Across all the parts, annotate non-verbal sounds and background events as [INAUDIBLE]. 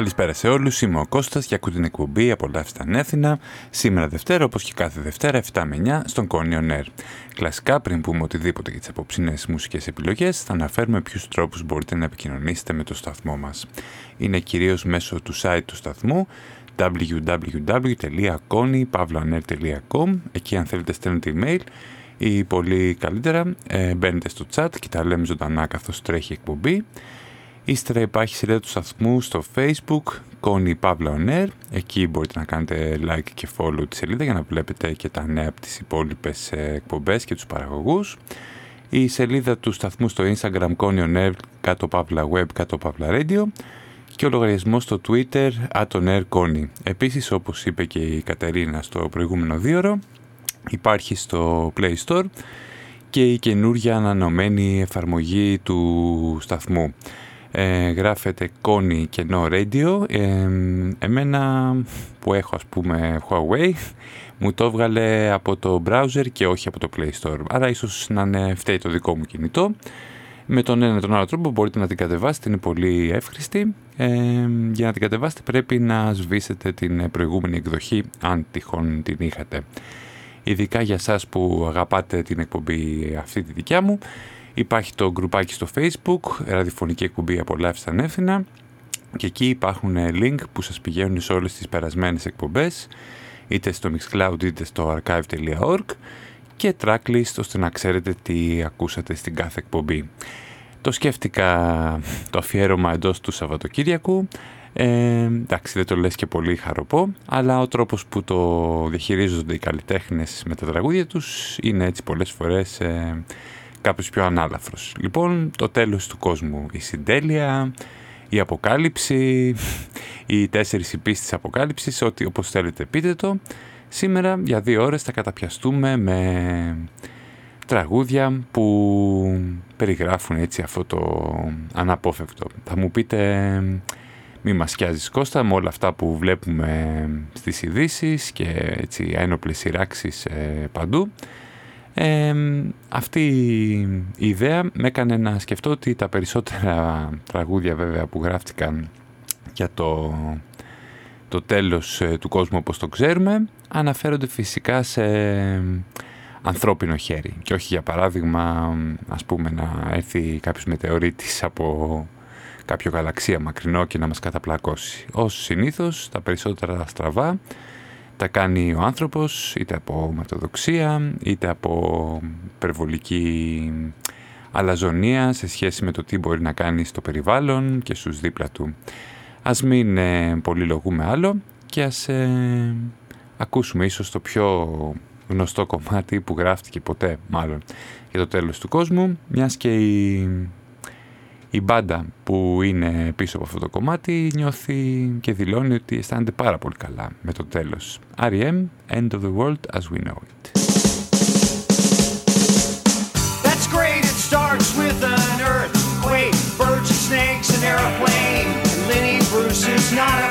Καλησπέρα σε όλους, είμαι ο Κώστας και ακούω την εκπομπή «Απολαύστε ανέθινα» σήμερα Δευτέρα, όπως και κάθε Δευτέρα, 7 με 9, στον Κόνιο Νέρ. Κλασικά, πριν πούμε οτιδήποτε για τις απόψινες μουσικές επιλογές, θα αναφέρουμε ποιους τρόπους μπορείτε να επικοινωνήσετε με το σταθμό μας. Είναι κυρίως μέσω του site του σταθμού www.konypavloaner.com Εκεί αν θέλετε στέλνετε email ή πολύ καλύτερα ε, μπαίνετε στο chat και τα λέμε ζωντανά καθώς τρέχει η εκπομπή. Ύστερα υπάρχει σειρά του σταθμού στο facebook, Connie Pavla On Air. Εκεί μπορείτε να κάνετε like και follow τη σελίδα για να βλέπετε και τα νέα από τις υπόλοιπες ε, εκπομπές και τους παραγωγούς. Η σελίδα του σταθμού στο instagram Connie On Air, κάτω Pavla Web, κάτω Pavla Radio και ο λογαριασμός στο Twitter Air Connie. Επίσης, όπως είπε και η Κατερίνα στο προηγούμενο δίωρο, υπάρχει στο Play Store και η καινούργια ανανομένη εφαρμογή του σταθμού ε, γράφεται Connie και No Radio. Ε, εμένα που έχω ας πούμε Huawei μου το έβγαλε από το browser και όχι από το Play Store. Άρα ίσως να είναι φταίει το δικό μου κινητό. Με τον ένα ή τον άλλο τρόπο μπορείτε να την κατεβάσετε, είναι πολύ εύχριστη. Ε, για να την κατεβάσετε πρέπει να σβήσετε την προηγούμενη εκδοχή, αν τυχόν την είχατε. Ειδικά για σας που αγαπάτε την εκπομπή αυτή τη δικιά μου, Υπάρχει το γκρουπάκι στο facebook, ραδιοφωνική εκπομπή απολαύστα ανεύθυνα και εκεί υπάρχουν link που σας πηγαίνουν σε όλες τις περασμένες εκπομπές είτε στο Mixcloud είτε στο archive.org και tracklist ώστε να ξέρετε τι ακούσατε στην κάθε εκπομπή. Το σκέφτηκα το αφιέρωμα εντός του Σαββατοκύριακου ε, εντάξει δεν το λες και πολύ χαροπό αλλά ο τρόπος που το διαχειρίζονται οι καλλιτέχνες με τα τραγούδια τους είναι έτσι πολλές φορές ε, κάποιος πιο ανάλαφρος. Λοιπόν, το τέλος του κόσμου, η συντέλεια, η αποκάλυψη, οι τέσσερις υπείς της αποκάλυψης, ό,τι όπως θέλετε πείτε το. Σήμερα για δύο ώρες θα καταπιαστούμε με τραγούδια που περιγράφουν έτσι αυτό το αναπόφευκτο. Θα μου πείτε μη μας σκιάζεις Κώστα με όλα αυτά που βλέπουμε στις ειδήσεις και έτσι ένοπλες σειράξεις ε, παντού αυτή η ιδέα με έκανε να σκεφτώ ότι τα περισσότερα τραγούδια βέβαια που γράφτηκαν για το, το τέλος ε, του κόσμου όπως το ξέρουμε αναφέρονται φυσικά σε ανθρώπινο χέρι και όχι για παράδειγμα ας πούμε να έρθει κάποιος μετεωρίτης από κάποιο γαλαξία μακρινό και να μας καταπλακώσει. Ως συνήθως τα περισσότερα στραβά τα κάνει ο άνθρωπος είτε από ματοδοξία είτε από υπερβολική αλαζονία σε σχέση με το τι μπορεί να κάνει στο περιβάλλον και στους δίπλα του. Ας μην ε, πολυλογούμε άλλο και ας ε, ακούσουμε ίσως το πιο γνωστό κομμάτι που γράφτηκε ποτέ μάλλον για το τέλος του κόσμου μιας και η η μπάντα που είναι πίσω από αυτό το κομμάτι νιώθει και δηλώνει ότι αισθάνεται πάρα πολύ καλά με το τέλος. R.E.M. End of the World as We Know It. That's great, it starts with an earthquake, birds and snakes, an airplane, Lenny Bruce is not afraid.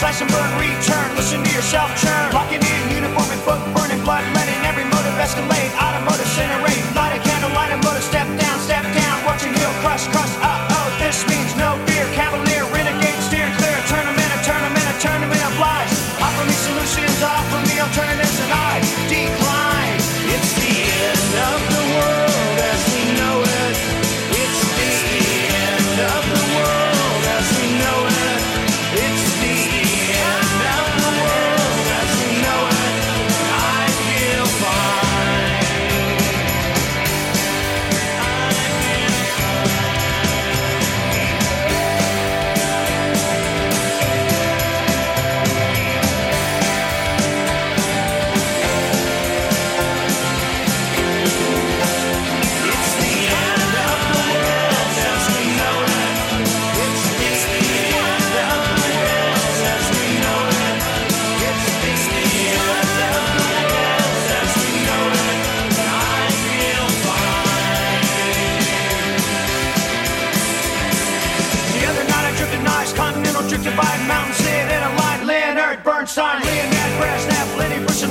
Slash and burn, return. Listen to yourself churn. Locking in uniform and book, burning blood, letting every motive escalate. Automotive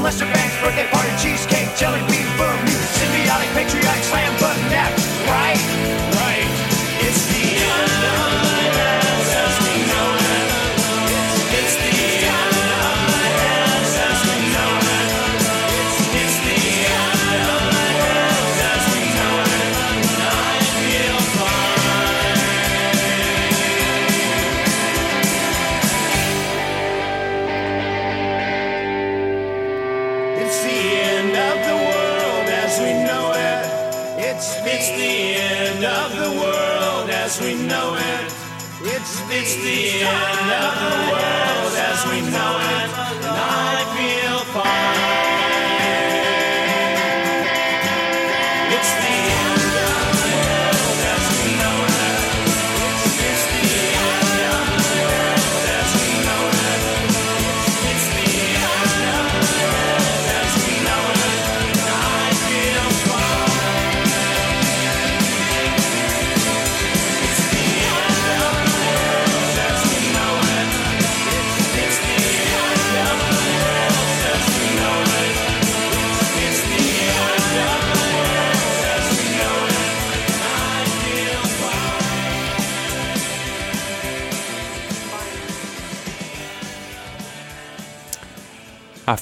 Lester Banks, birthday party, cheesecake, jelly bean, boom, symbiotic, patriotic, slam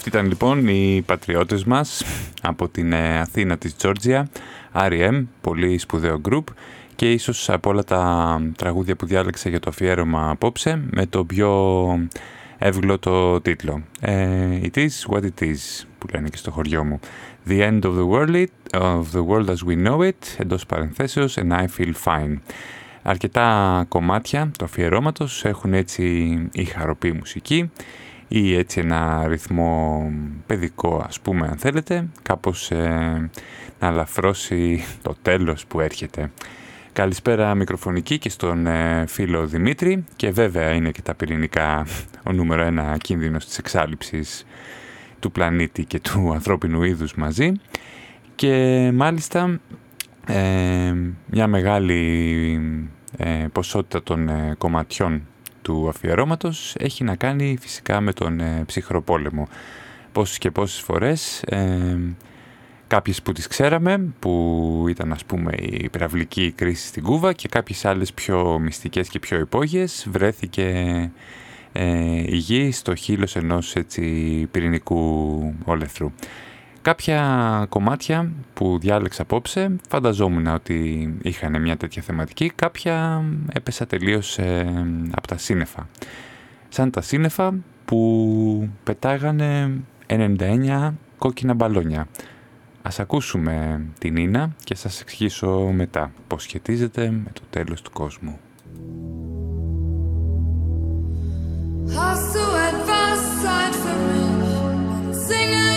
Αυτοί ήταν λοιπόν οι πατριώτες μας από την ε, Αθήνα της Τζόρτζια, R.E.M., πολύ σπουδαίο γκρουπ και ίσως από όλα τα τραγούδια που διάλεξα για το αφιέρωμα απόψε με το πιο εύγλωτο τίτλο. Ε, it is what it is που λένε και στο χωριό μου. The end of the world, of the world as we know it, εντός παρενθέσεως, and I feel fine. Αρκετά κομμάτια του αφιερώματος έχουν έτσι η χαροπή μουσική ή έτσι ένα ρυθμό παιδικό ας πούμε αν θέλετε, κάπως ε, να αλαφρώσει το τέλος που έρχεται. Καλησπέρα μικροφωνική και στον ε, φίλο Δημήτρη και βέβαια είναι και τα πυρηνικά ο νούμερο ένα κίνδυνος της εξάλληψης του πλανήτη και του ανθρώπινου είδους μαζί και μάλιστα ε, μια μεγάλη ε, ποσότητα των ε, κομματιών του αφιερώματος έχει να κάνει φυσικά με τον ε, ψυχροπόλεμο. Πόσες και πόσες φορές ε, κάποιες που τις ξέραμε που ήταν ας πούμε η υπεραυλική κρίση στην Κούβα και κάποιες άλλες πιο μυστικές και πιο υπόγειες βρέθηκε ε, η γη στο χείλος ενός έτσι πυρηνικού όλεθρου. Κάποια κομμάτια που διάλεξα απόψε φανταζόμουν ότι είχαν μια τέτοια θεματική, κάποια έπεσα τελείως ε, από τα σύννεφα. Σαν τα σύννεφα που πετάγανε 99 κόκκινα μπαλόνια. Ας ακούσουμε την Ίνα και σας εξηγήσω μετά πώς σχετίζεται με το τέλος του κόσμου. Hast du etwas Zeit für mich? Singe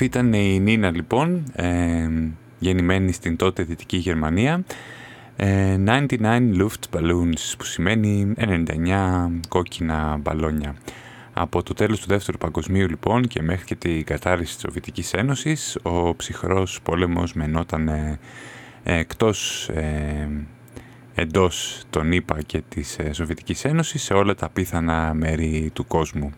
Αυτή ήταν η Νίνα λοιπόν, ε, γεννημένη στην τότε Δυτική Γερμανία. Ε, 99 Luftballons που σημαίνει 99 κόκκινα μπαλόνια. Από το τέλος του Δεύτερου Παγκοσμίου λοιπόν και μέχρι και την κατάρριση της Σοβιετικής Ένωσης ο ψυχρός πόλεμος μενόταν ε, εκτός ε, εντός των ΗΠΑ και της ε, Σοβιετικής Ένωσης σε όλα τα πιθανά μέρη του κόσμου.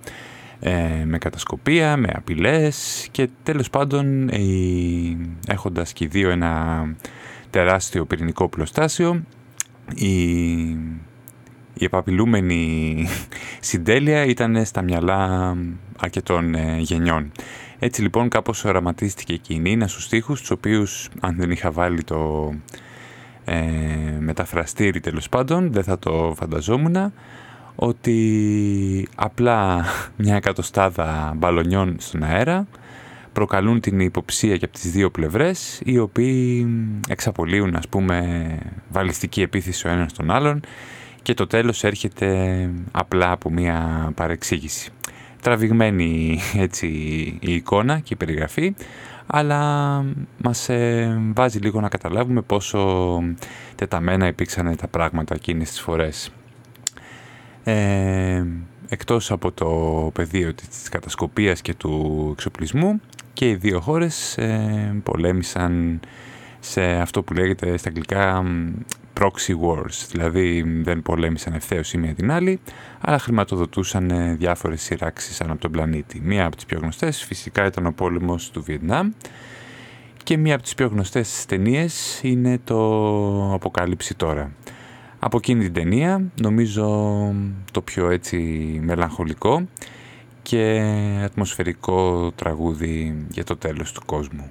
Ε, με κατασκοπία, με απειλές και τέλος πάντων η, έχοντας και δύο ένα τεράστιο πυρηνικό πλωστάσιο η, η επαπειλούμενη [LAUGHS] συντέλεια ήταν στα μυαλά αρκετών ε, γενιών. Έτσι λοιπόν κάπως οραματίστηκε και η Νίνα στους στίχους, τους οποίους αν δεν είχα βάλει το ε, μεταφραστήρι τέλος πάντων, δεν θα το φανταζόμουν, ότι απλά μια εκατοστάδα μπαλονιών στον αέρα προκαλούν την υποψία και από τις δύο πλευρές οι οποίοι εξαπολύουν ας πούμε βαλιστική επίθεση ο ένας τον άλλον και το τέλος έρχεται απλά από μια παρεξήγηση. Τραβηγμένη έτσι η εικόνα και η περιγραφή αλλά μας ε, βάζει λίγο να καταλάβουμε πόσο τεταμένα υπήρξαν τα πράγματα εκείνες τις φορές. Ε, εκτός από το πεδίο της κατασκοπίας και του εξοπλισμού και οι δύο χώρες ε, πολέμησαν σε αυτό που λέγεται στα αγγλικά proxy wars, δηλαδή δεν πολέμησαν ευθέως η μία την άλλη, αλλά χρηματοδοτούσαν ε, διάφορες σειράξεις ανά από τον πλανήτη. Μία από τις πιο γνωστές φυσικά ήταν ο πόλεμος του Βιετνάμ και μία από τις πιο γνωστές ταινίες είναι το «Αποκάλυψη τώρα». Από εκείνη την ταινία νομίζω το πιο έτσι μελαγχολικό και ατμοσφαιρικό τραγούδι για το τέλος του κόσμου.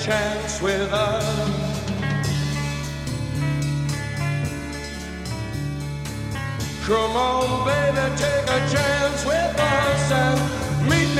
chance with us. Come on, baby, take a chance with us and meet me.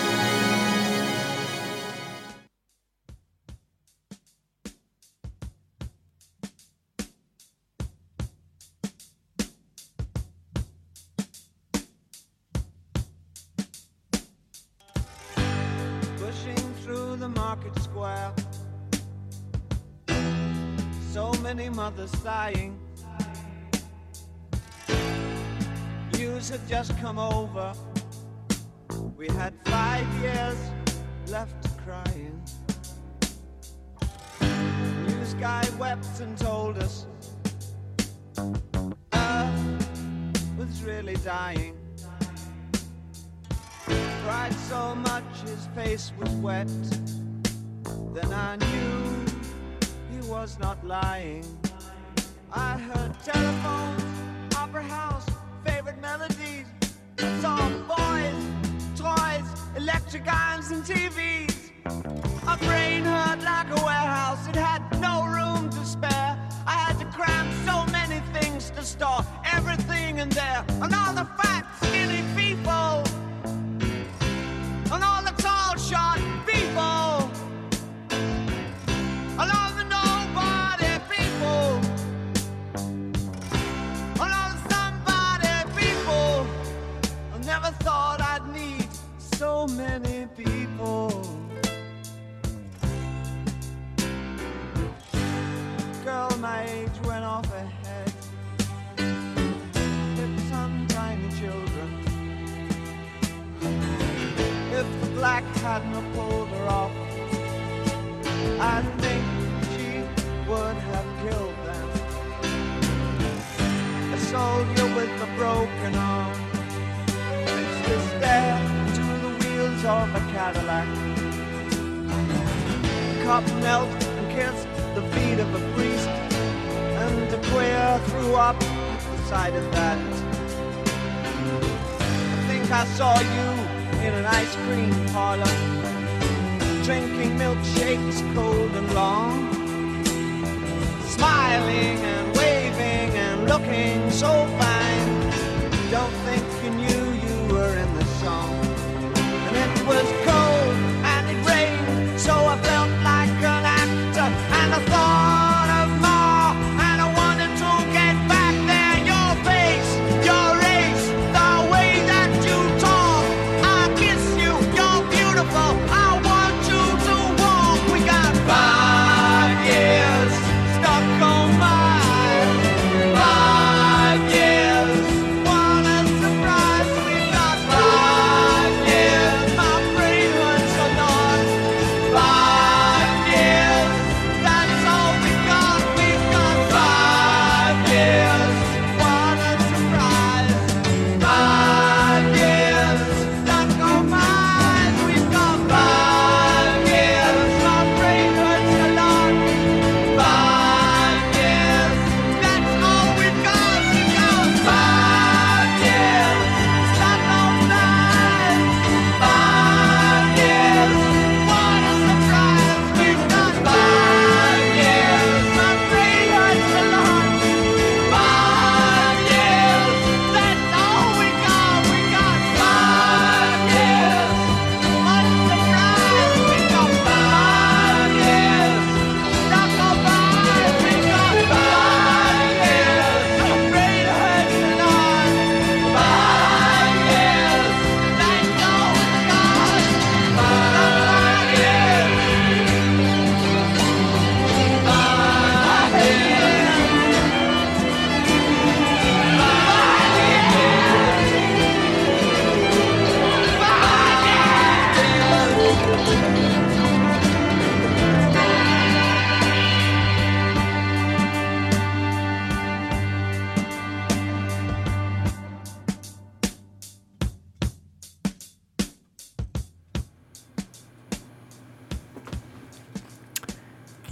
Cadillac. Cop knelt and kissed the feet of a priest, and a queer threw up at the side of that. I think I saw you in an ice cream parlor, drinking milkshakes cold and long, smiling and waving and looking so fine. Don't think you knew you were in the song was cold.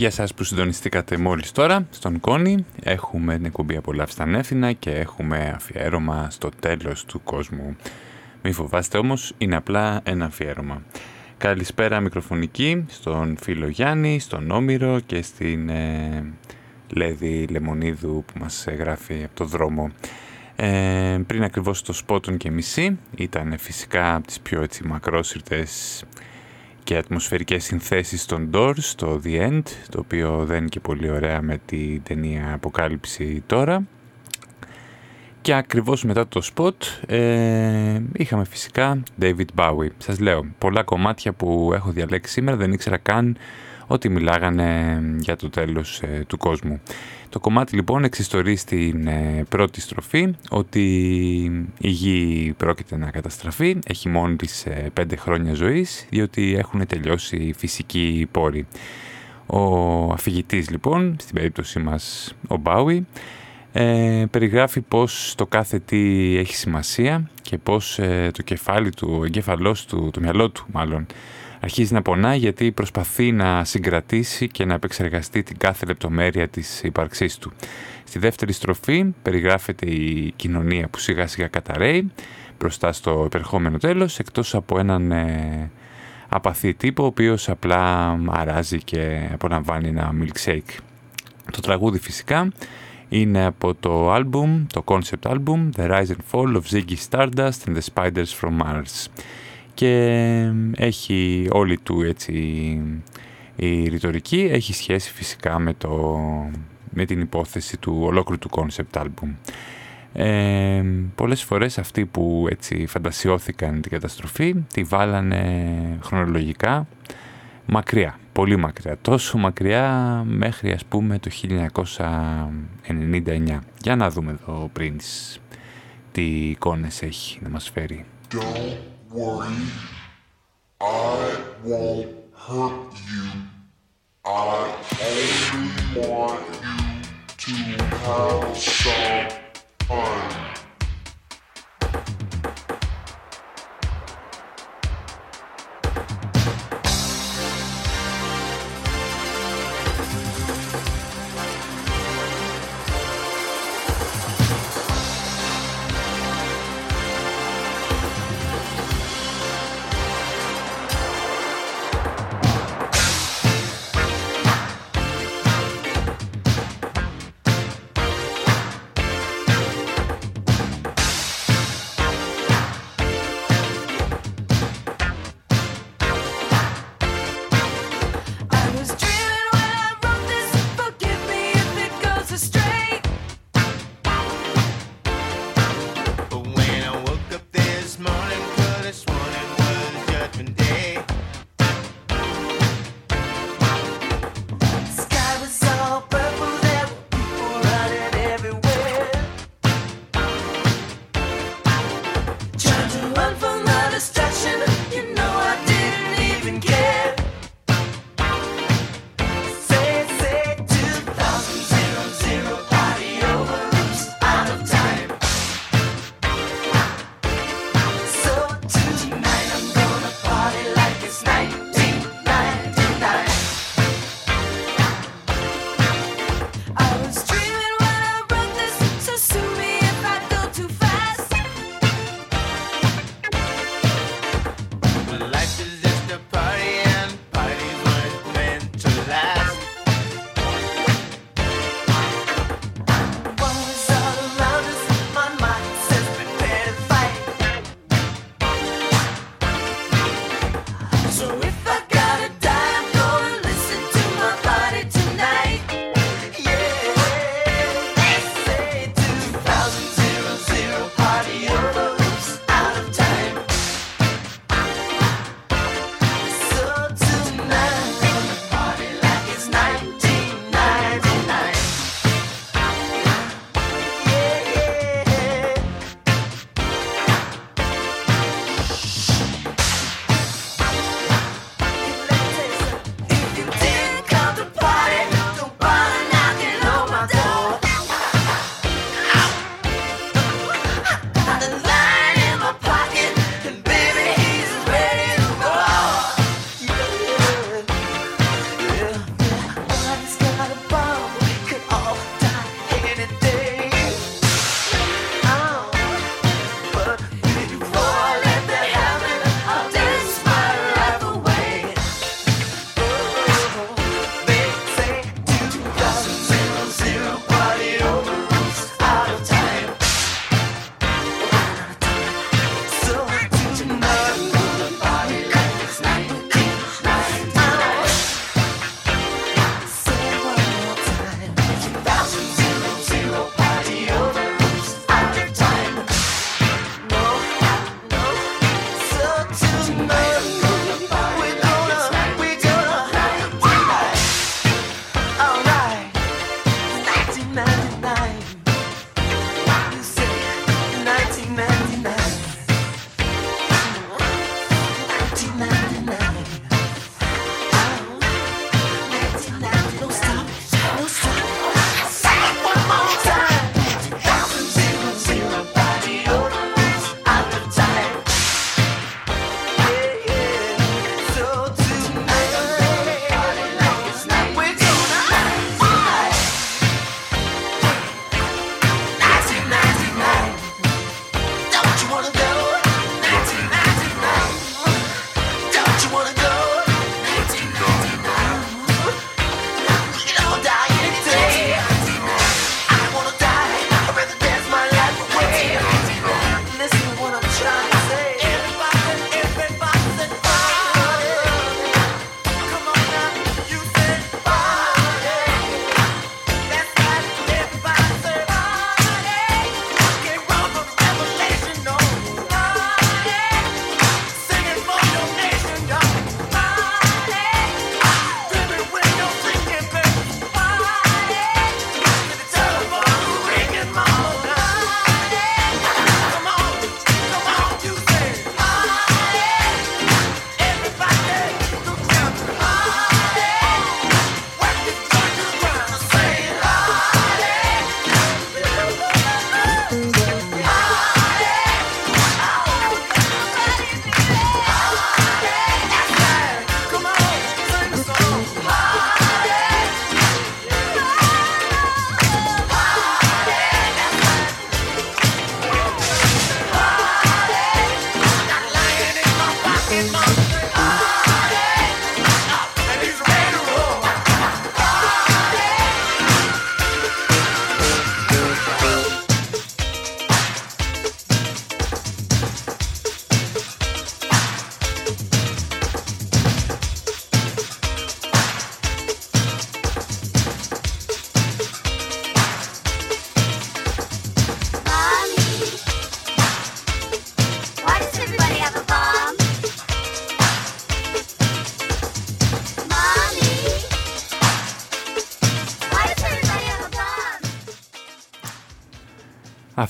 για σας που συντονιστήκατε μόλις τώρα στον Κόνη έχουμε την εκπομπή Απολαύστα Νέφινα και έχουμε αφιέρωμα στο τέλος του κόσμου. Μην φοβάστε όμως, είναι απλά ένα αφιέρωμα. Καλησπέρα μικροφωνική στον φίλο Γιάννη, στον Όμηρο και στην ε, Λέδη Λεμονίδου που μας γράφει από το δρόμο. Ε, πριν ακριβώς το σπότον και μισή ήταν φυσικά από τις πιο έτσι μακρόσυρτες και ατμοσφαιρικές συνθέσεις των Doors στο The End, το οποίο δεν είναι και πολύ ωραία με την ταινία Αποκάλυψη τώρα. Και ακριβώς μετά το spot ε, είχαμε φυσικά David Bowie. Σας λέω, πολλά κομμάτια που έχω διαλέξει σήμερα δεν ήξερα καν ότι μιλάγανε για το τέλος ε, του κόσμου. Το κομμάτι λοιπόν εξιστορεί στην ε, πρώτη στροφή ότι η γη πρόκειται να καταστραφεί, έχει μόνη της ε, πέντε χρόνια ζωής, διότι έχουν τελειώσει οι φυσικοί πόροι. Ο αφηγητής λοιπόν, στην περίπτωση μας ο Μπάουι, ε, περιγράφει πως το κάθε τι έχει σημασία και πως το κεφάλι του, ο εγκέφαλός του, το μυαλό του μάλλον, αρχίζει να πονάει γιατί προσπαθεί να συγκρατήσει και να επεξεργαστεί την κάθε λεπτομέρεια της ύπαρξής του. Στη δεύτερη στροφή περιγράφεται η κοινωνία που σιγά σιγά καταραίει μπροστά στο υπερχόμενο τέλος εκτός από έναν ε, απαθή τύπο ο οποίος απλά αράζει και απολαμβάνει ένα milkshake. Το τραγούδι φυσικά είναι από το album, το concept album The Rise and Fall of Ziggy Stardust and the Spiders from Mars και έχει όλη του έτσι η ρητορική. Έχει σχέση φυσικά με, το, με την υπόθεση του ολόκληρου του concept album. Ε, πολλές φορές αυτοί που έτσι φαντασιώθηκαν την καταστροφή τη βάλανε χρονολογικά μακριά, πολύ μακριά τόσο μακριά μέχρι ας πούμε το 1999 για να δούμε εδώ πριν τι εικόνες έχει να μας φέρει. worry. I won't hurt you. I only want you to have some fun.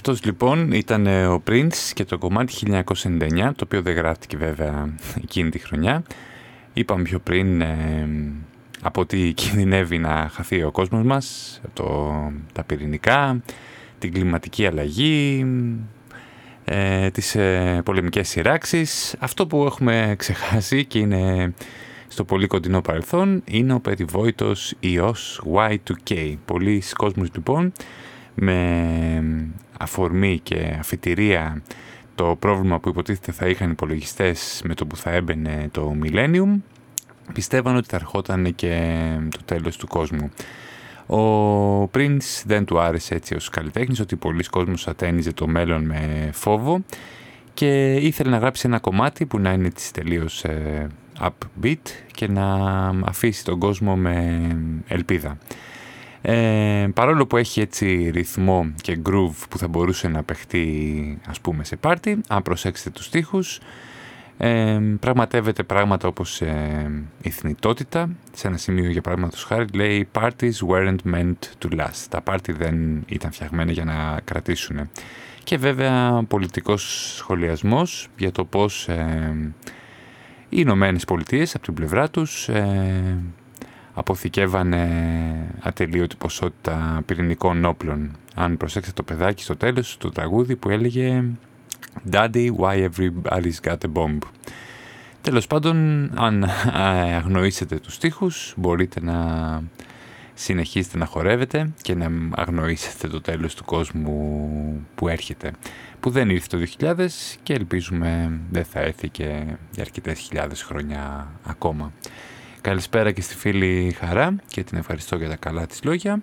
Αυτός λοιπόν ήταν ε, ο Prince και το κομμάτι 1999, το οποίο δεν γράφτηκε βέβαια εκείνη τη χρονιά. Είπαμε πιο πριν ε, από ότι κινδυνεύει να χαθεί ο κόσμος μας, το, τα πυρηνικά, την κλιματική αλλαγή, ε, τις ε, πολεμικές σειράξεις. Αυτό που έχουμε ξεχάσει και είναι στο πολύ κοντινό παρελθόν είναι ο περιβόητος ιός Y2K. Πολλοί κόσμος λοιπόν με αφορμή και αφιτηρία το πρόβλημα που υποτίθεται θα είχαν οι υπολογιστές με το που θα έμπαινε το Millennium πιστεύαν ότι θα ερχόταν και το τέλος του κόσμου. Ο Prince δεν του άρεσε έτσι ως καλλιτέχνης ότι πολλοί κόσμος ατένιζε το μέλλον με φόβο και ήθελε να γράψει ένα κομμάτι που να είναι της τελείως ε, upbeat και να αφήσει τον κόσμο με ελπίδα. Ε, παρόλο που έχει έτσι ρυθμό και groove που θα μπορούσε να παιχτεί ας πούμε σε πάρτι, αν προσέξετε τους στίχους, ε, πραγματεύεται πράγματα όπως ε, η θνητότητα. Σε ένα σημείο για παράδειγμα του χάρη λέει «Parties weren't meant to last». Τα πάρτι δεν ήταν φτιαγμένα για να κρατήσουν. Και βέβαια πολιτικός σχολιασμός για το πώς ε, οι Ηνωμένες Πολιτείες από την πλευρά τους ε, αποθηκεύανε ατελείωτη ποσότητα πυρηνικών όπλων. Αν προσέξετε το παιδάκι στο τέλος του τραγούδι που έλεγε Daddy, why everybody's got a bomb; Τέλος πάντων, αν αγνοήσετε τους στίχους, μπορείτε να συνεχίσετε να χορεύετε και να αγνοήσετε το τέλος του κόσμου που έρχεται. Που δεν ήρθε το 2000 και ελπίζουμε δεν θα έρθει και για αρκετές χιλιάδες χρόνια ακόμα. Καλησπέρα και στη φίλη Χαρά και την ευχαριστώ για τα καλά της λόγια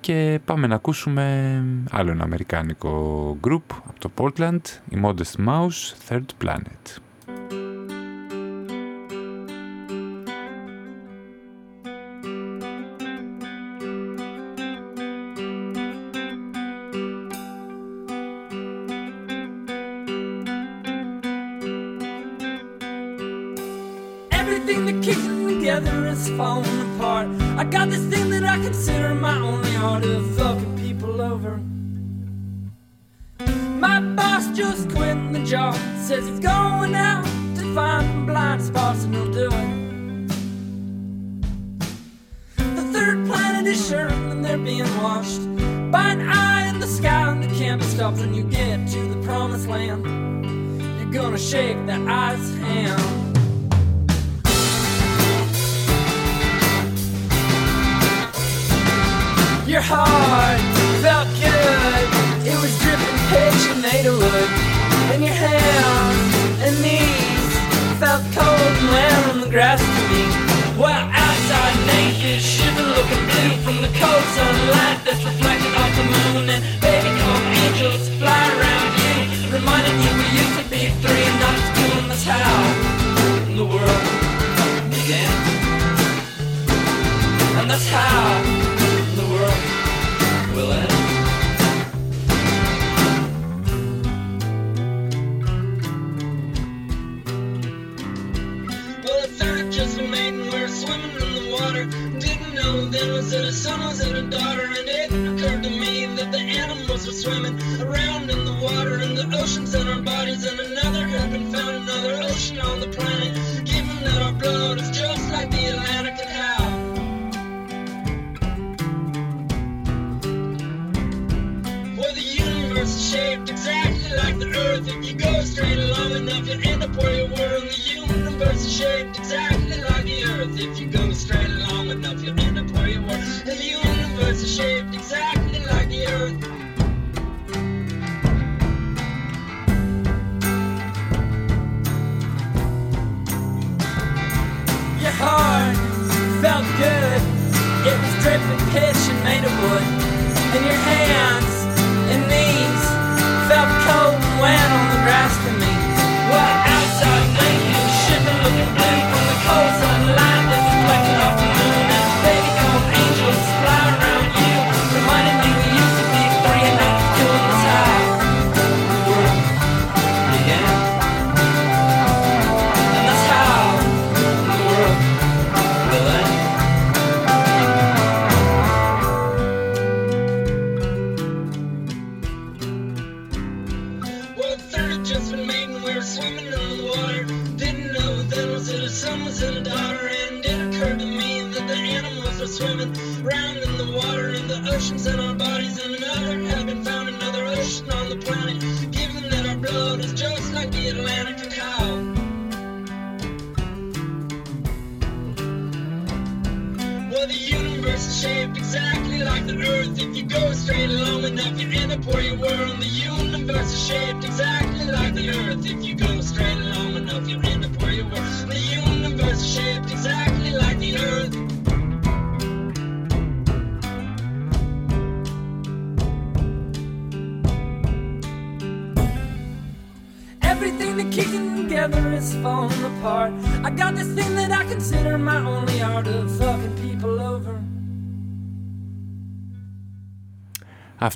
και πάμε να ακούσουμε άλλο ένα αμερικάνικο group από το Portland, η Modest Mouse, Third Planet.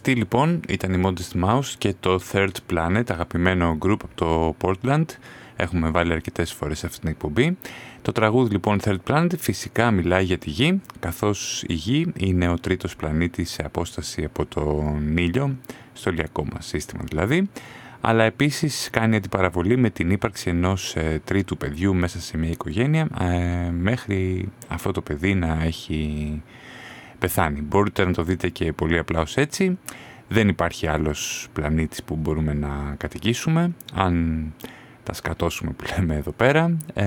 Αυτή λοιπόν ήταν η Modest Mouse και το Third Planet, αγαπημένο group από το Portland. Έχουμε βάλει αρκετές φορές σε αυτή την εκπομπή. Το τραγούδι λοιπόν Third Planet φυσικά μιλάει για τη Γη, καθώς η Γη είναι ο τρίτος πλανήτης σε απόσταση από τον ήλιο, στο ηλιακό μας σύστημα δηλαδή, αλλά επίσης κάνει αντιπαραβολή με την ύπαρξη ενός ε, τρίτου παιδιού μέσα σε μια οικογένεια, ε, μέχρι αυτό το παιδί να έχει πεθάνει. Μπορείτε να το δείτε και πολύ απλά ως έτσι. Δεν υπάρχει άλλος πλανήτης που μπορούμε να κατοικήσουμε. Αν τα σκατώσουμε που λέμε εδώ πέρα, ε,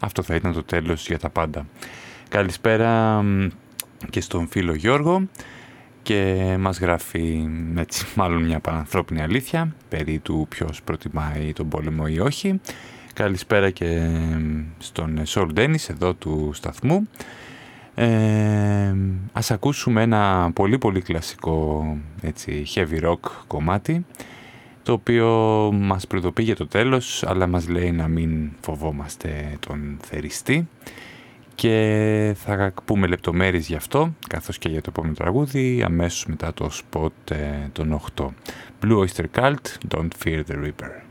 αυτό θα ήταν το τέλος για τα πάντα. Καλησπέρα μ, και στον φίλο Γιώργο και μας γράφει έτσι μάλλον μια πανανθρώπινη αλήθεια περί του ποιος προτιμάει τον πόλεμο ή όχι. Καλησπέρα και στον Σολ Ντένις εδώ του σταθμού. Ε, ας ακούσουμε ένα πολύ πολύ κλασικό έτσι, heavy rock κομμάτι το οποίο μας προειδοποιεί για το τέλος αλλά μας λέει να μην φοβόμαστε τον θεριστή. Και θα πούμε λεπτομέρειες γι' αυτό καθώς και για το επόμενο τραγούδι αμέσως μετά το spot ε, των 8 Blue Oyster Cult, Don't Fear the Reaper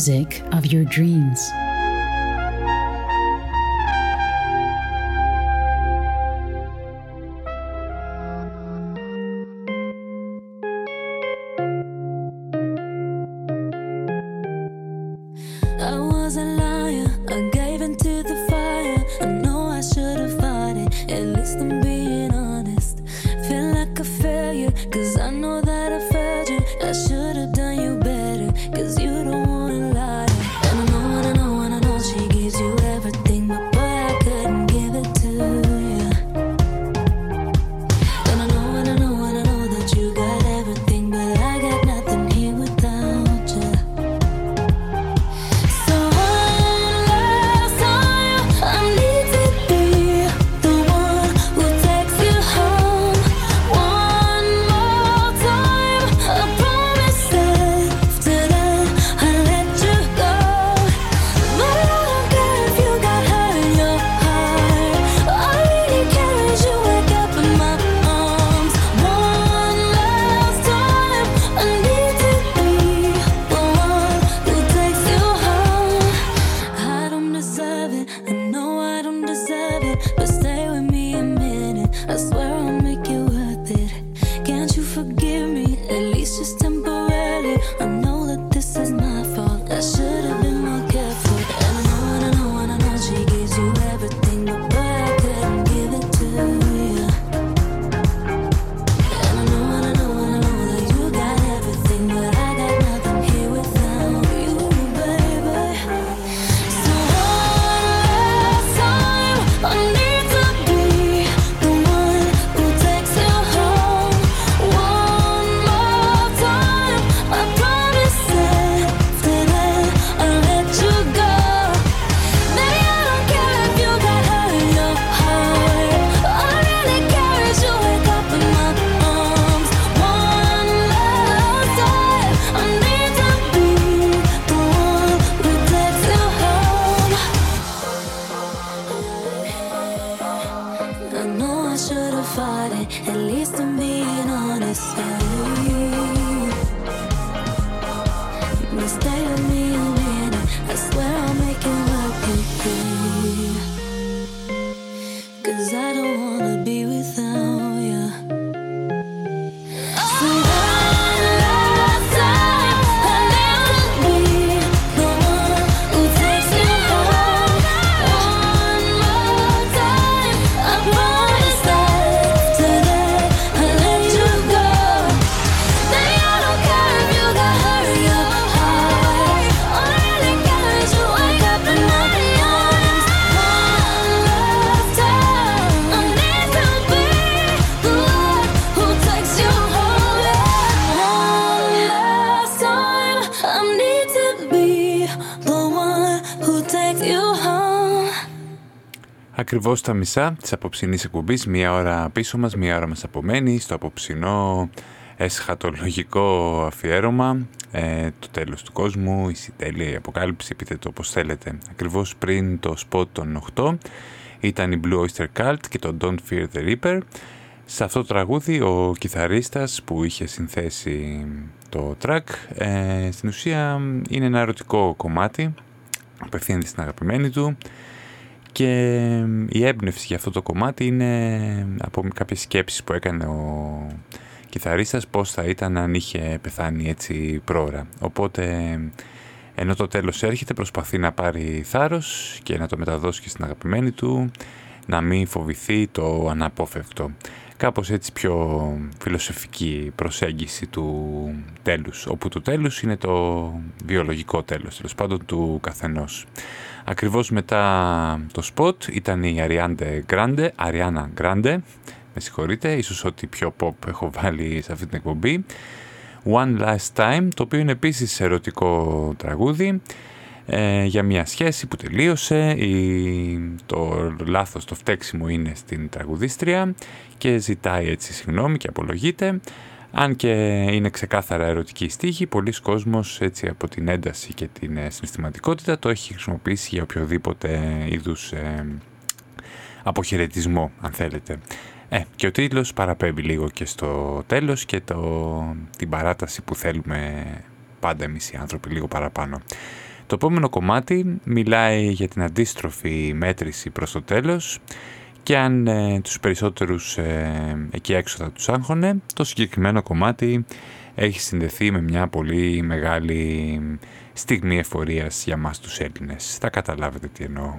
Music of your dreams. Ακριβώς στα μισά της απόψινής εκπομπής, μία ώρα πίσω μας, μία ώρα μας απομένει, στο απόψινό εσχατολογικό αφιέρωμα, ε, το τέλος του κόσμου, η συντέλεια, η αποκάλυψη, πείτε το όπως θέλετε. Ακριβώς πριν το spot των 8 ήταν η Blue Oyster Cult και το Don't Fear the Reaper. Σε αυτό το τραγούδι ο κιθαρίστας που είχε συνθέσει το track, ε, στην ουσία είναι ένα ερωτικό κομμάτι, απευθύνεται στην αγαπημένη του, και η έμπνευση για αυτό το κομμάτι είναι από κάποιες σκέψεις που έκανε ο κιθαρίστας πώς θα ήταν αν είχε πεθάνει έτσι πρόωρα. Οπότε ενώ το τέλος έρχεται προσπαθεί να πάρει θάρρος και να το μεταδώσει και στην αγαπημένη του να μην φοβηθεί το αναπόφευκτο. Κάπως έτσι πιο φιλοσοφική προσέγγιση του τέλους, όπου το τέλος είναι το βιολογικό τέλος, τέλος πάντων του καθενός. Ακριβώς μετά το spot ήταν η Ariana Grande, Ariana Grande, με συγχωρείτε, ίσως ότι πιο pop έχω βάλει σε αυτή την εκπομπή. One Last Time, το οποίο είναι επίσης ερωτικό τραγούδι ε, για μια σχέση που τελείωσε, η, το λάθος, το φταίξιμο είναι στην τραγουδίστρια και ζητάει έτσι συγγνώμη και απολογείται. Αν και είναι ξεκάθαρα ερωτική στίχη, πολλοί κόσμος έτσι από την ένταση και την ε, συναισθηματικότητα το έχει χρησιμοποιήσει για οποιοδήποτε είδους ε, αποχαιρετισμό, αν θέλετε. Ε, και ο τίτλος παραπέμπει λίγο και στο τέλος και το, την παράταση που θέλουμε πάντα εμείς οι άνθρωποι λίγο παραπάνω. Το επόμενο κομμάτι μιλάει για την αντίστροφη μέτρηση προς το τέλος και αν ε, τους περισσότερους ε, εκεί έξω θα τους άγχωνε, το συγκεκριμένο κομμάτι έχει συνδεθεί με μια πολύ μεγάλη στιγμή εφορίας για μας τους Έλληνες. Θα καταλάβετε τι εννοώ.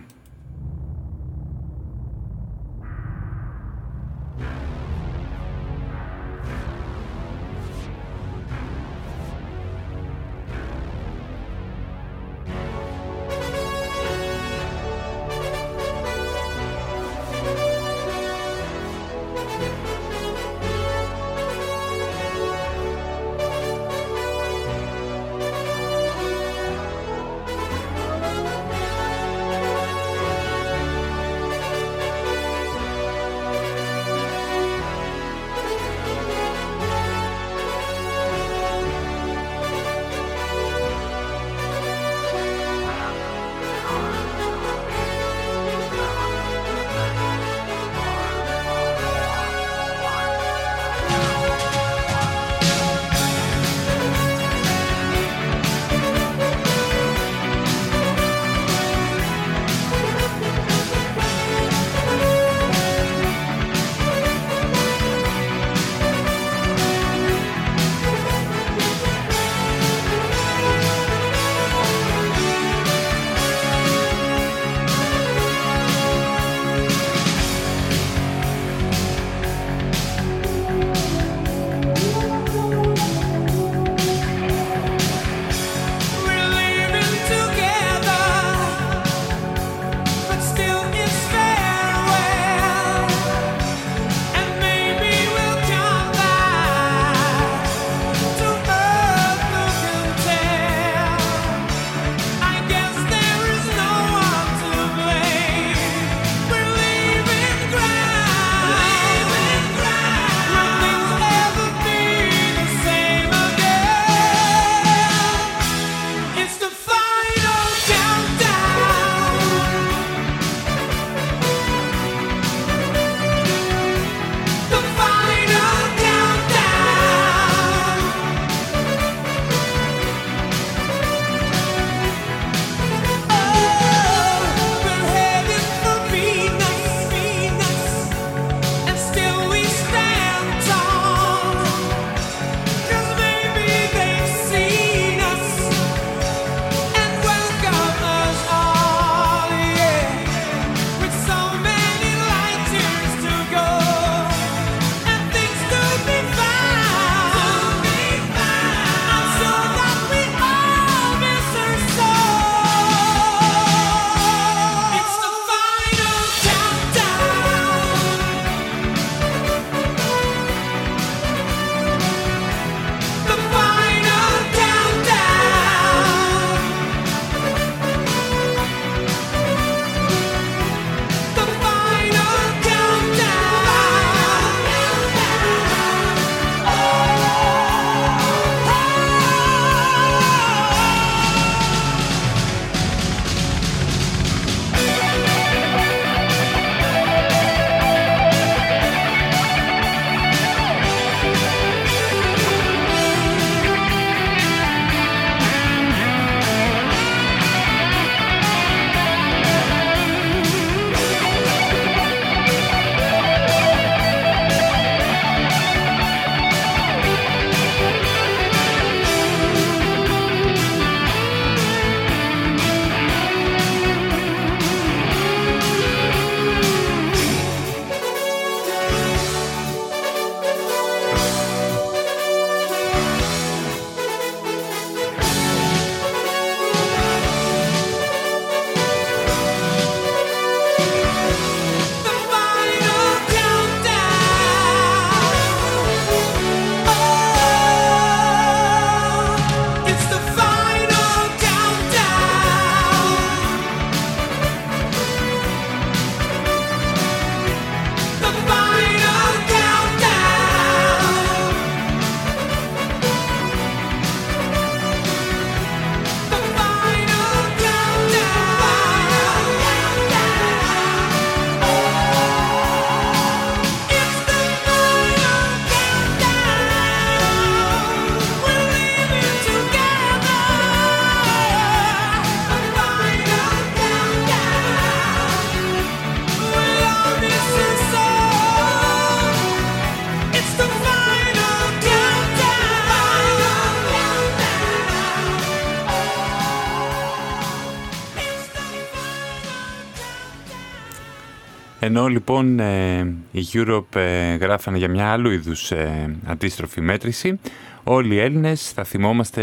Ενώ λοιπόν ε, η Europe ε, γράφανε για μια άλλου είδους ε, αντίστροφη μέτρηση, όλοι οι Έλληνες θα θυμόμαστε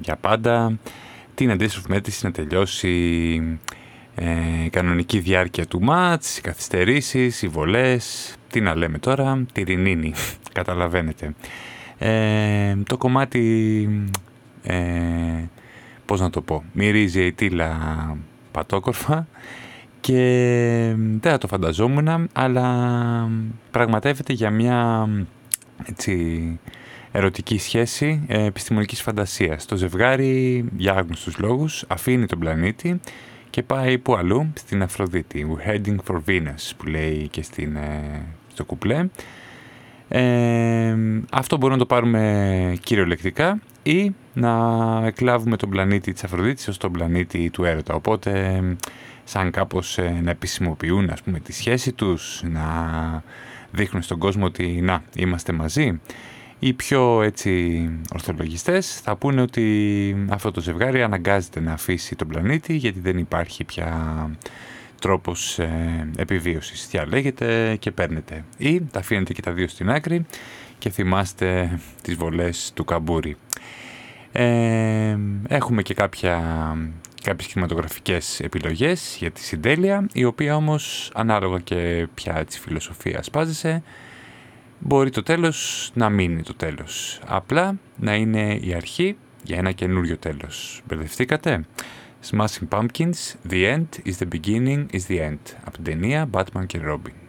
για πάντα την αντίστροφη μέτρηση να τελειώσει η κανονική διάρκεια του μάτς, οι καθυστερήσεις, οι βολές, τι να λέμε τώρα, τη ρινίνη, [LAUGHS] καταλαβαίνετε. το κομμάτι, ε, πώς να το πω, μυρίζει η τίλα πατόκορφα και δεν θα το φανταζόμουν, αλλά πραγματεύεται για μια έτσι, ερωτική σχέση ε, επιστημονικής φαντασίας. Το ζευγάρι, για άγνωστους λόγους, αφήνει τον πλανήτη και πάει που αλλού, στην Αφροδίτη. We're heading for Venus, που λέει και στην, ε, στο κουπλέ. Ε, αυτό μπορούμε να το πάρουμε κυριολεκτικά ή να εκλάβουμε τον πλανήτη της Αφροδίτης ως τον πλανήτη του έρωτα. Οπότε σαν κάπως ε, να επισημοποιούν ας πούμε, τη σχέση τους, να δείχνουν στον κόσμο ότι να, είμαστε μαζί. Οι πιο έτσι ορθολογιστές θα πούνε ότι αυτό το ζευγάρι αναγκάζεται να αφήσει τον πλανήτη γιατί δεν υπάρχει πια τρόπος ε, επιβίωσης. Διαλέγετε και παίρνετε. Ή τα αφήνετε και τα δύο στην άκρη και θυμάστε τις βολές του καμπούρι. Ε, έχουμε και κάποια κάποιες κινηματογραφικές επιλογές για τη συντέλεια, η οποία όμως ανάλογα και ποια της φιλοσοφίας σπάζεσαι, μπορεί το τέλος να μείνει το τέλος. Απλά να είναι η αρχή για ένα καινούριο τέλος. Μπερδευτήκατε; Smashing Pumpkins, The End is the Beginning is the End. Από την ταινία Batman και Robin.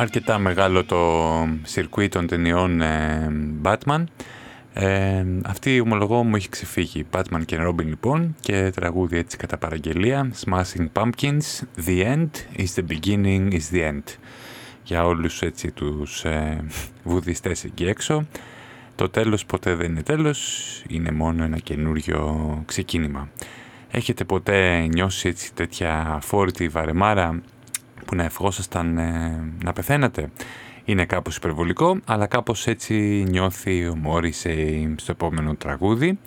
Αρκετά μεγάλο το σιρκουί των ταινιών ε, Batman. Ε, αυτή η ομολογώ μου έχει ξεφύγει. Batman και Robin λοιπόν και τραγούδι έτσι κατά παραγγελία. Smashing Pumpkins, The End is the beginning is the end. Για όλους έτσι τους ε, βουδιστές εκεί έξω. Το τέλος ποτέ δεν είναι τέλος, είναι μόνο ένα καινούριο ξεκίνημα. Έχετε ποτέ νιώσει έτσι τέτοια φόρητη βαρεμάρα; Που να ευχόσασταν ε, να πεθαίνατε. Είναι κάπως υπερβολικό, αλλά κάπως έτσι νιώθει ο Μόρισεϊ στο επόμενο τραγούδι.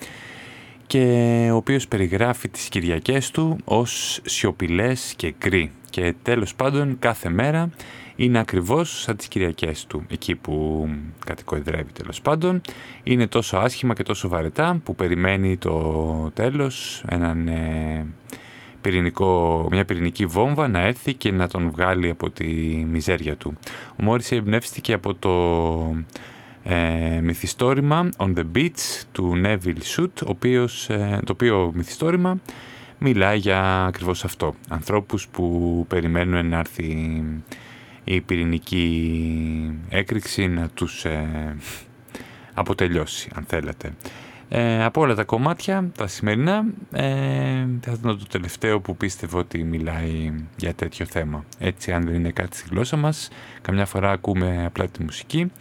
Και ο οποίος περιγράφει τις Κυριακές του ως σιωπηλές και γκρι. Και τέλος πάντων κάθε μέρα είναι ακριβώς σαν τις Κυριακές του εκεί που κατοικοεδρεύει τέλος πάντων. Είναι τόσο άσχημα και τόσο βαρετά που περιμένει το τέλος έναν ε, πυρηνικό, μια πυρηνική βόμβα να έρθει και να τον βγάλει από τη μιζέρια του. Ο Μόρις εμπνεύστηκε από το ε, μυθιστόρημα On the Beach του Neville Shute, ο οποίος, ε, το οποίο μυθιστόρημα μιλάει για ακριβώς αυτό. Ανθρώπους που περιμένουν να έρθει η πυρηνική έκρηξη να τους ε, αποτελειώσει, αν θέλετε. Ε, από όλα τα κομμάτια, τα σημερινά, ε, θα ήταν το τελευταίο που πίστευω ότι μιλάει για τέτοιο θέμα. Έτσι, αν δεν είναι κάτι στη γλώσσα μας, καμιά φορά ακούμε απλά τη μουσική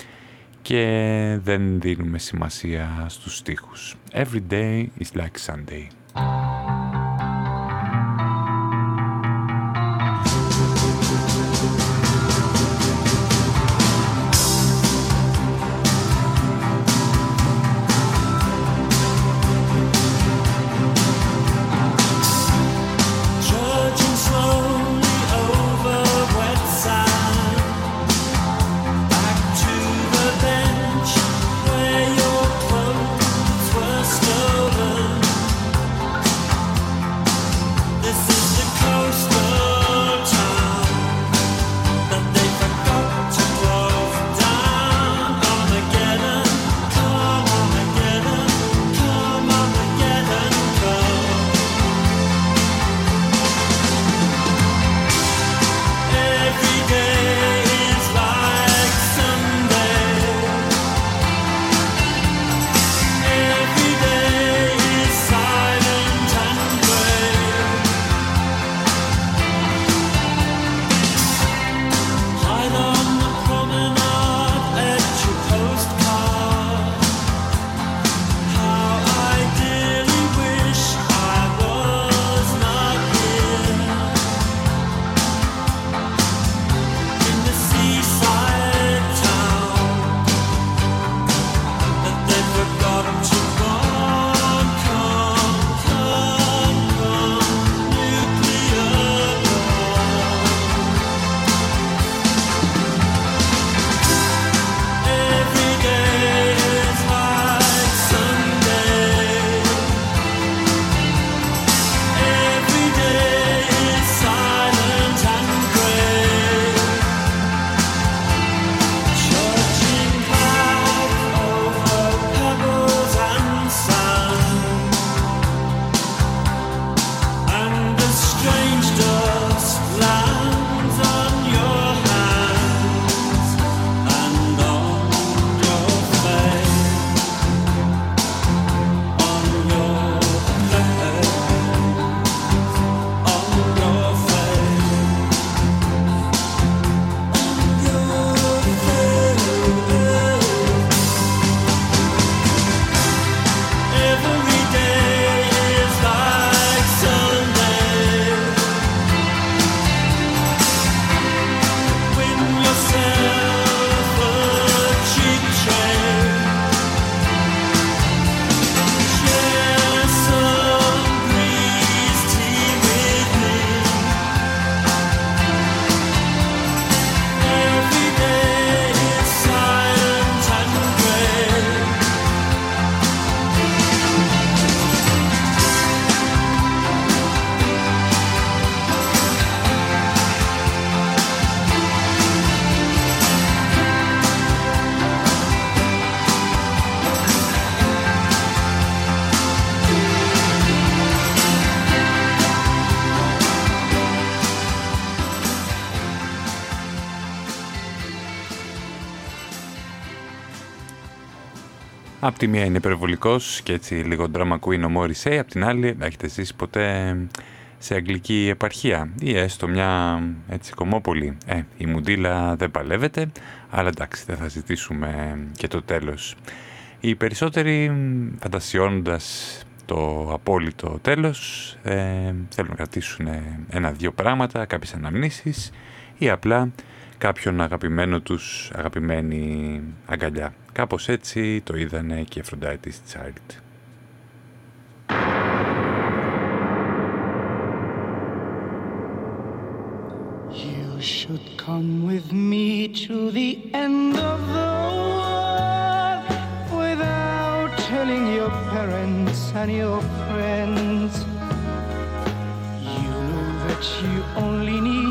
και δεν δίνουμε σημασία στους στίχους. Every day is like Sunday. Απ' τη μία είναι υπερβολικός και έτσι λίγο drama queen ο Morrissey, απ' την άλλη έχετε ζήσει ποτέ σε αγγλική επαρχία ή έστω μια έτσι κομμόπολη. Ε, η μουντίλα δεν παλεύεται, αλλά εντάξει δεν θα ζητήσουμε και το τέλος. Οι περισσότεροι φαντασιώνοντας το απόλυτο τέλος ε, θέλουν να κρατήσουν ένα-δύο πράγματα, κάποιες αναμνήσεις ή απλά κάποιον αγαπημένο τους αγαπημένη αγκαλιά. Κάπως έτσι το είδανε και η Aphrodite's Child. You should come with me to the end of the world without telling your parents and your friends. You know that you only need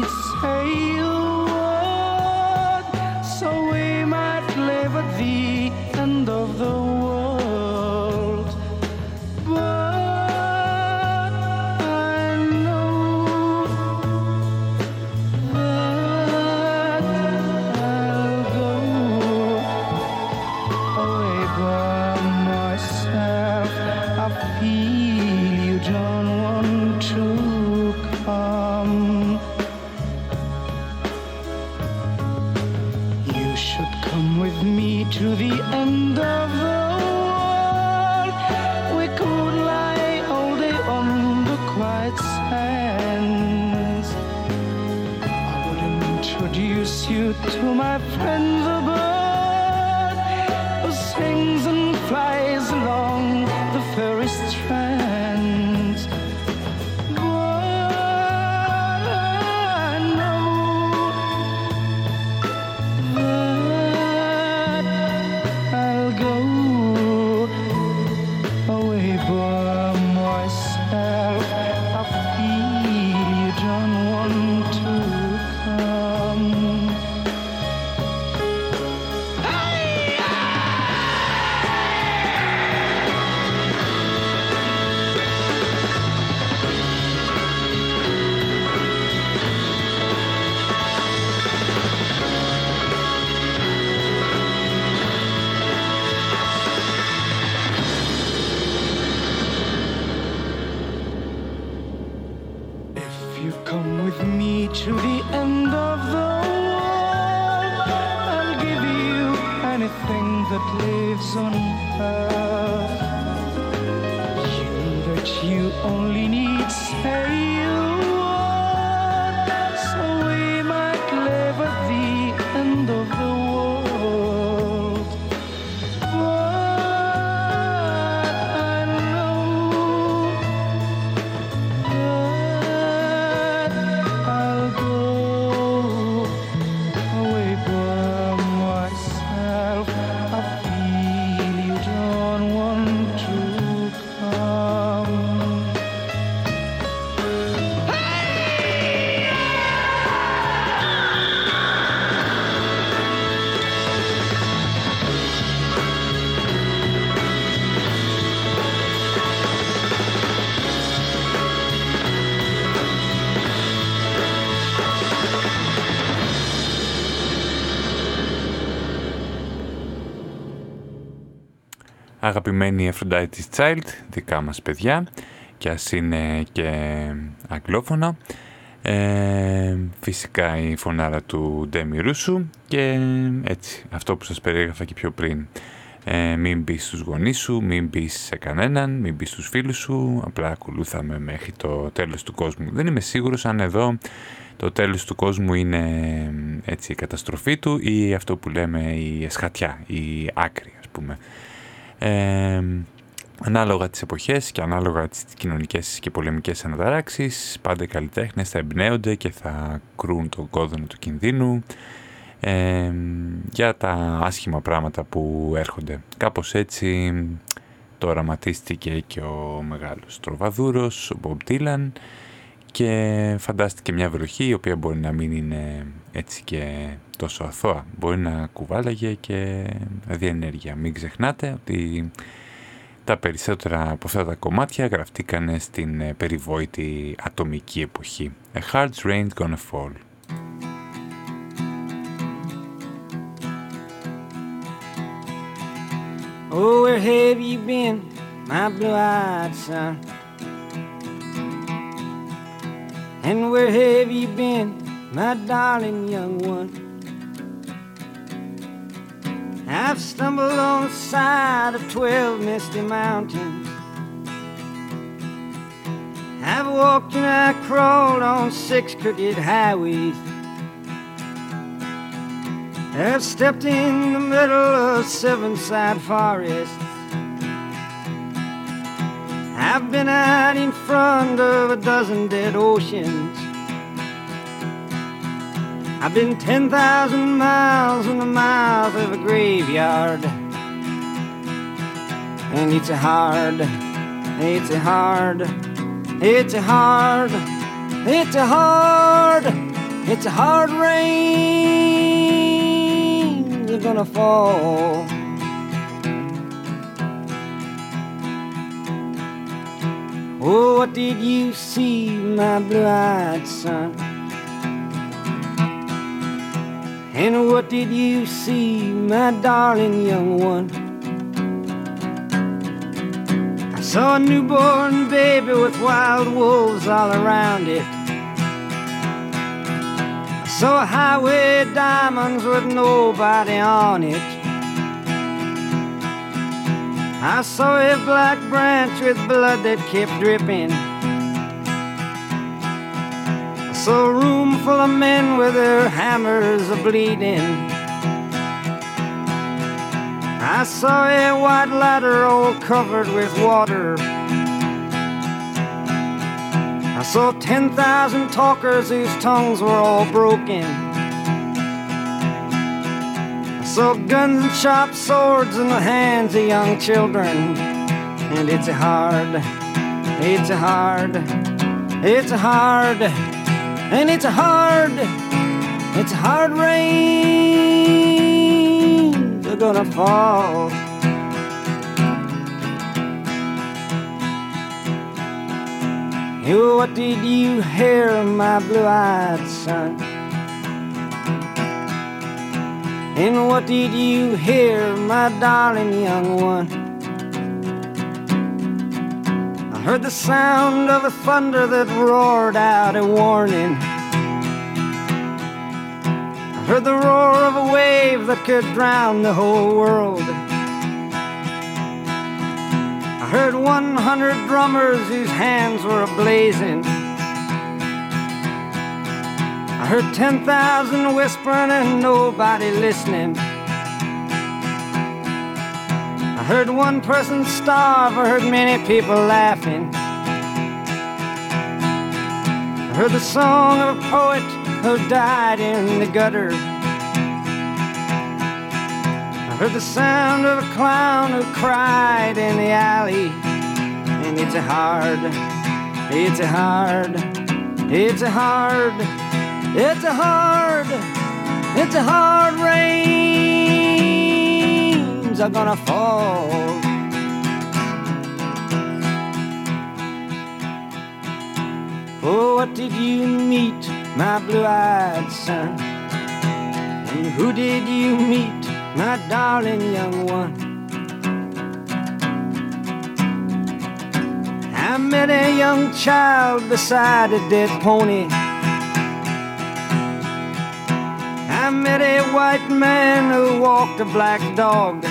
Αγαπημένη Aphrodite's Child, δικά μας παιδιά και ας είναι και αγγλόφωνα. Ε, φυσικά η φωνάρα του Ντέμι Ρούσου και έτσι αυτό που σας περιέγραφα και πιο πριν. Ε, μην μπει στους γονείς σου, μην μπει σε κανέναν, μην μπει στους φίλους σου, απλά ακολούθαμε μέχρι το τέλος του κόσμου. Δεν είμαι σίγουρος αν εδώ το τέλος του κόσμου είναι έτσι η καταστροφή του ή αυτό που λέμε η εσχατιά, η άκρη ας πούμε. Ε, ανάλογα τις εποχές και ανάλογα τις κοινωνικές και πολεμικές αναταράξεις, πάντα οι καλλιτέχνες θα εμπνέονται και θα κρούν τον κόδωνα του κινδύνου ε, για τα άσχημα πράγματα που έρχονται. Κάπως έτσι το οραματίστηκε και ο μεγάλος τροβαδούρος, ο Bob Dylan και φαντάστηκε μια βροχή η οποία μπορεί να μην είναι έτσι και τόσο αθώα. Μπορεί να κουβάλαγε και διενέργεια. Μην ξεχνάτε ότι τα περισσότερα από αυτά τα κομμάτια γραφτήκαν στην ε, περιβόητη ατομική εποχή. A hard's rain gonna fall. Oh, where have you been, my blue-eyed son? And where have you been, my darling young one? I've stumbled on the side of twelve misty mountains. I've walked and I crawled on six crooked highways. I've stepped in the middle of seven side forests. I've been out in front of a dozen dead oceans. I've been 10,000 miles in the mouth of a graveyard. And it's a hard, it's a hard, it's a hard, it's a hard, it's a hard rain. They're gonna fall. Oh, what did you see, my blue-eyed son? And what did you see, my darling young one? I saw a newborn baby with wild wolves all around it. I saw highway diamonds with nobody on it. I saw a black branch with blood that kept dripping. I saw a room full of men with their hammers a bleeding. I saw a white ladder all covered with water. I saw 10,000 talkers whose tongues were all broken. I saw guns and sharp swords in the hands of young children. And it's hard, it's hard, it's hard, and it's a hard, it's a hard rain. They're gonna fall. You, what did you hear, my blue-eyed son? And what did you hear, my darling young one? I heard the sound of a thunder that roared out a warning. I heard the roar of a wave that could drown the whole world. I heard 100 drummers whose hands were ablazing. I heard 10,000 whispering and nobody listening. Heard one person starve, I heard many people laughing. I heard the song of a poet who died in the gutter. I heard the sound of a clown who cried in the alley. And it's a hard, it's a hard, it's a hard, it's a hard, it's a hard rains are gonna fall. Oh, what did you meet, my blue-eyed son? And who did you meet, my darling young one? I met a young child beside a dead pony. I met a white man who walked a black dog.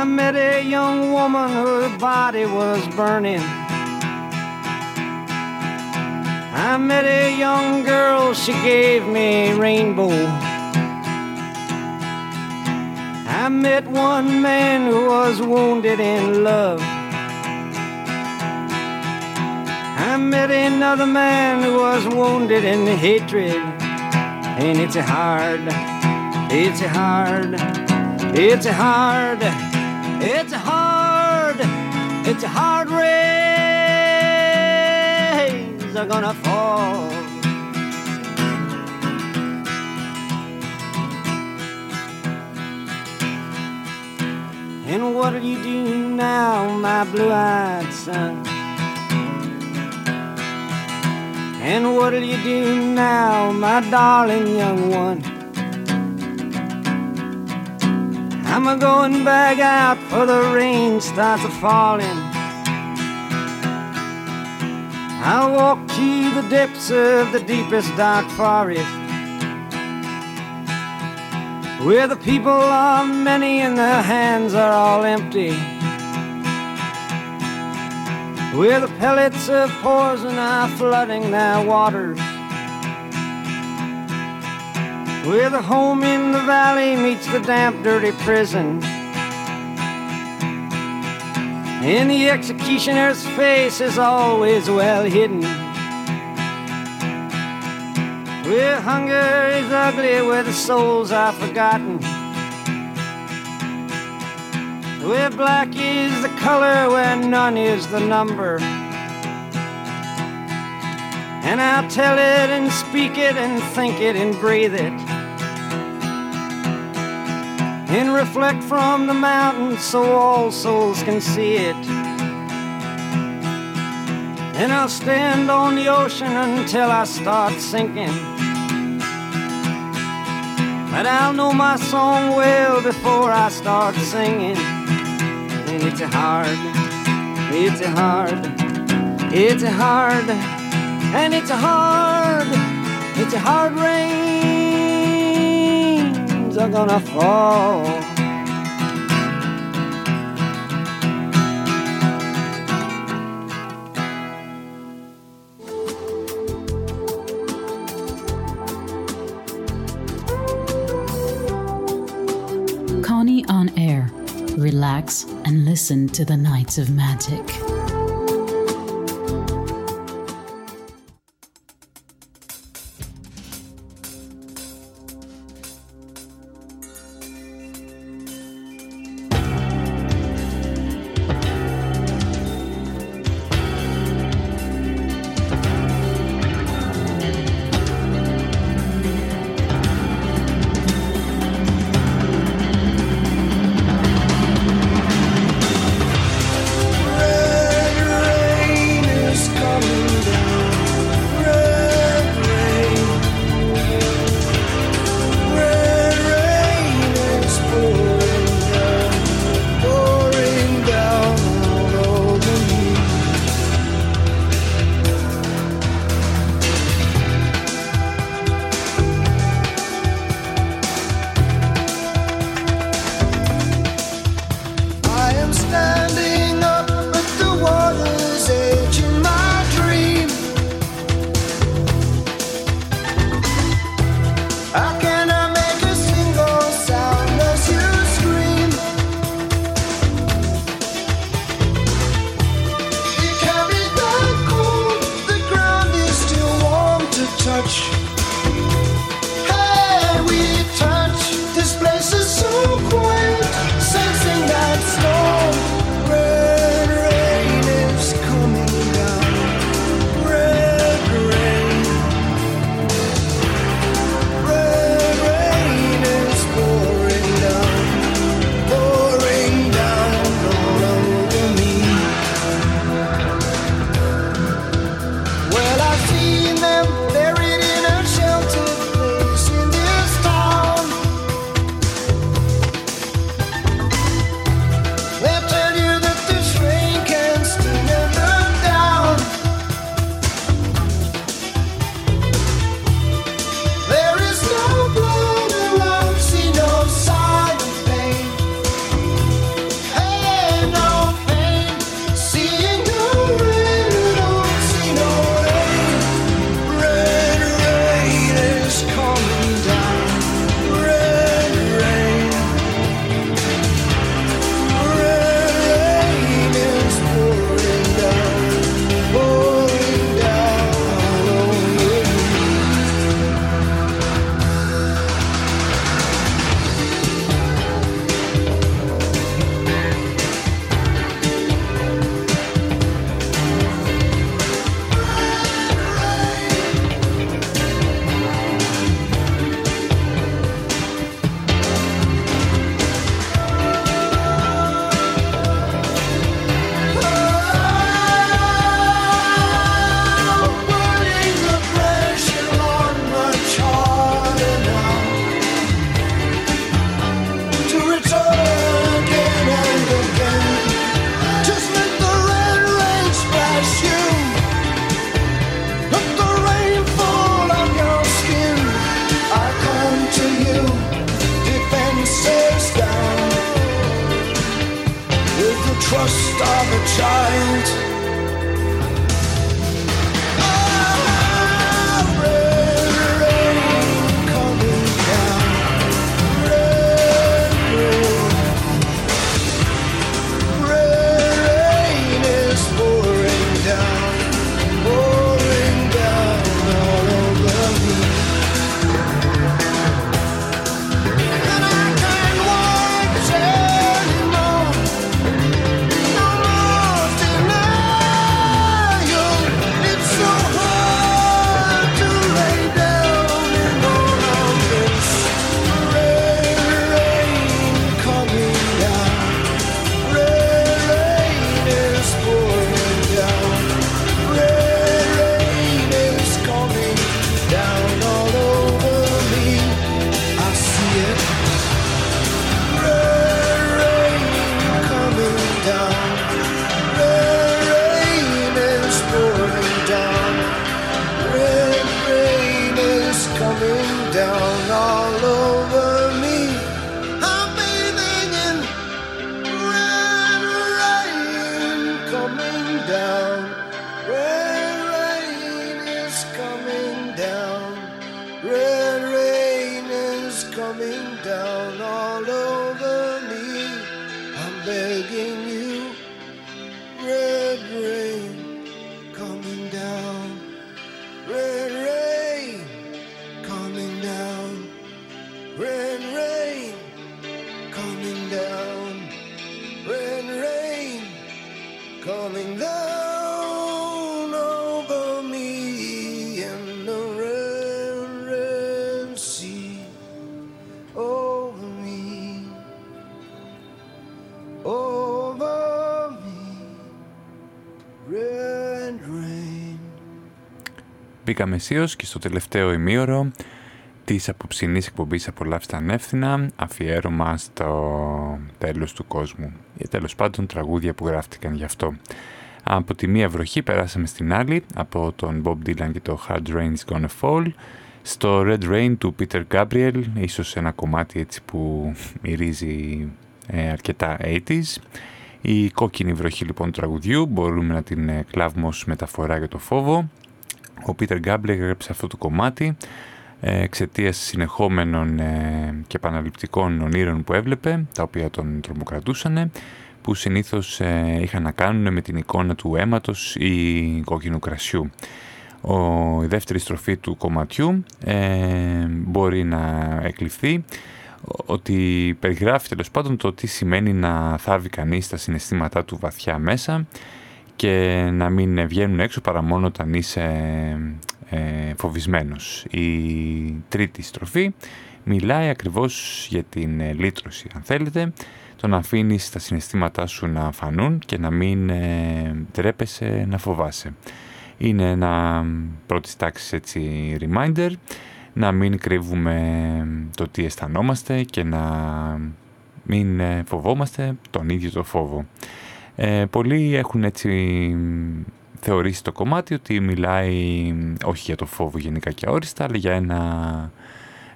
I met a young woman whose body was burning. I met a young girl, she gave me a rainbow. I met one man who was wounded in love. I met another man who was wounded in hatred. And it's hard, it's hard, it's hard, it's a hard, it's a hard rains are gonna fall. And what'll you do now, my blue-eyed son? And what'll you do now, my darling young one? I'm a going back out for the rain starts a falling. I'll walk to the depths of the deepest dark forest. Where the people are many and their hands are all empty. Where the pellets of poison are flooding their waters. Where the home in the valley meets the damp, dirty prison. And the executioner's face is always well hidden. Where hunger is ugly, where the souls are forgotten. Where black is the color, where none is the number. And I'll tell it and speak it and think it and breathe it. And reflect from the mountain so all souls can see it. And I'll stand on the ocean until I start sinking. But I'll know my song well before I start singing. And it's hard, it's hard, it's hard, and it's a hard, it's a hard rains are gonna fall. Connie on air. Relax and listen to the Nights of Magic. Μπήκαμε αισίως και στο τελευταίο ημίωρο της απόψινής εκπομπής «Απολαύστε ανεύθυνα» αφιέρωμα στο τέλος του κόσμου ή τέλος πάντων τραγούδια που γράφτηκαν γι' αυτό. Από τη μία βροχή περάσαμε στην άλλη, από τον Bob Dylan και το Hard Rain's Gonna Fall, στο Red Rain του Peter Gabriel, ίσως ένα κομμάτι έτσι που μυρίζει ε, αρκετά 80s. Η κόκκινη βροχή λοιπόν του τραγουδιού μπορούμε να την ε, κλάβουμε ως μεταφορά για το φόβο. Ο Πίτερ Γκάμπλε έγραψε αυτό το κομμάτι ε, εξαιτίας συνεχόμενων ε, και επαναληπτικών ονείρων που έβλεπε, τα οποία τον τρομοκρατούσαν, που συνήθως ε, είχαν να κάνουν με την εικόνα του αίματος ή κόκκινου κρασιού. Ο, η δεύτερη στροφή του κομματιού ε, μπορεί να εκλειφθεί ότι περιγράφει τέλος πάντων το τι σημαίνει να θάβει κανείς τα συναισθήματά του βαθιά μέσα και να μην βγαίνουν έξω παρά μόνο όταν είσαι ε, φοβισμένος. Η τρίτη στροφή μιλάει ακριβώς για την ε, λύτρωση, αν θέλετε, το να αφήνεις τα συναισθήματά σου να φανούν και να μην ε, τρέπεσαι να φοβάσαι. Είναι ένα πρώτης τάξης έτσι reminder, να μην κρύβουμε το τι αισθανόμαστε και να μην ε, φοβόμαστε τον ίδιο το φόβο. Ε, πολλοί έχουν έτσι θεωρήσει το κομμάτι ότι μιλάει όχι για το φόβο γενικά και αόριστα, αλλά για ένα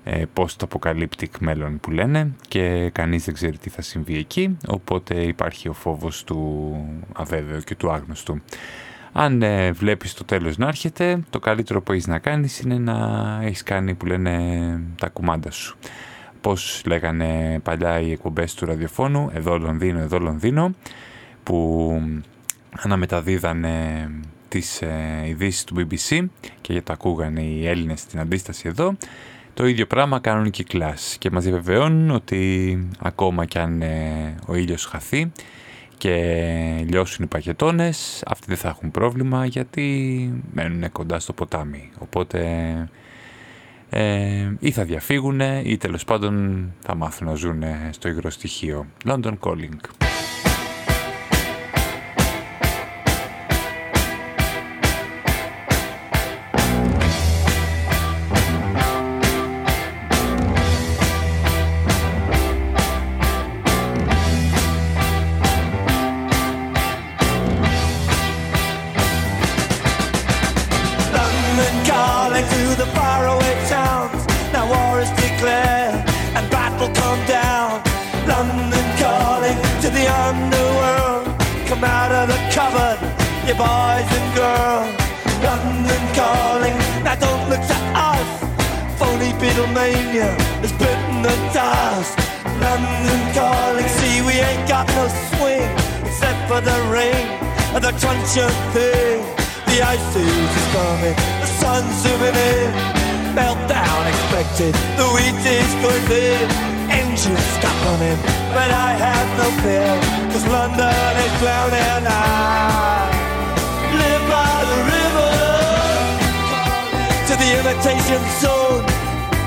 ε, post-apocalyptic μέλλον που λένε και κανείς δεν ξέρει τι θα συμβεί εκεί, οπότε υπάρχει ο φόβος του αβέβαιου και του άγνωστου. Αν ε, βλέπεις το τέλος να έρχεται, το καλύτερο που έχεις να κάνεις είναι να έχεις κάνει που λένε τα κουμάντα σου. Πώς λέγανε παλιά οι εκπομπές του ραδιοφώνου, εδώ Λονδίνο, εδώ Λονδίνο, που αναμεταδίδανε τις ε, ειδήσεις του BBC και για το ακούγανε οι Έλληνες στην αντίσταση εδώ. Το ίδιο πράγμα κάνουν και οι κλάσεις και μας διαβεβαιώνουν ότι ακόμα κι αν ε, ο ήλιος χαθεί και λιώσουν οι παγετώνες, αυτοί δεν θα έχουν πρόβλημα γιατί μένουν κοντά στο ποτάμι. Οπότε ε, ή θα διαφύγουν ή τέλος πάντων θα μάθουν να ζουν στο υγρό στοιχείο. London Calling. Beatlemania has bitten the dust. London calling, see we ain't got no swing except for the rain and the truncheon thing. The ice age is coming, the sun's zooming in. Meltdown expected, the wheat is going thin. Engines stop running, but I have no fear, cause London is drowning. I live by the river to the imitation zone.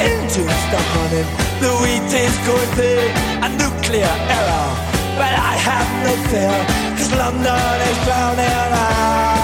engines stop running, the wheat is going big, a nuclear error. But I have no fear, cause London is drowning. I,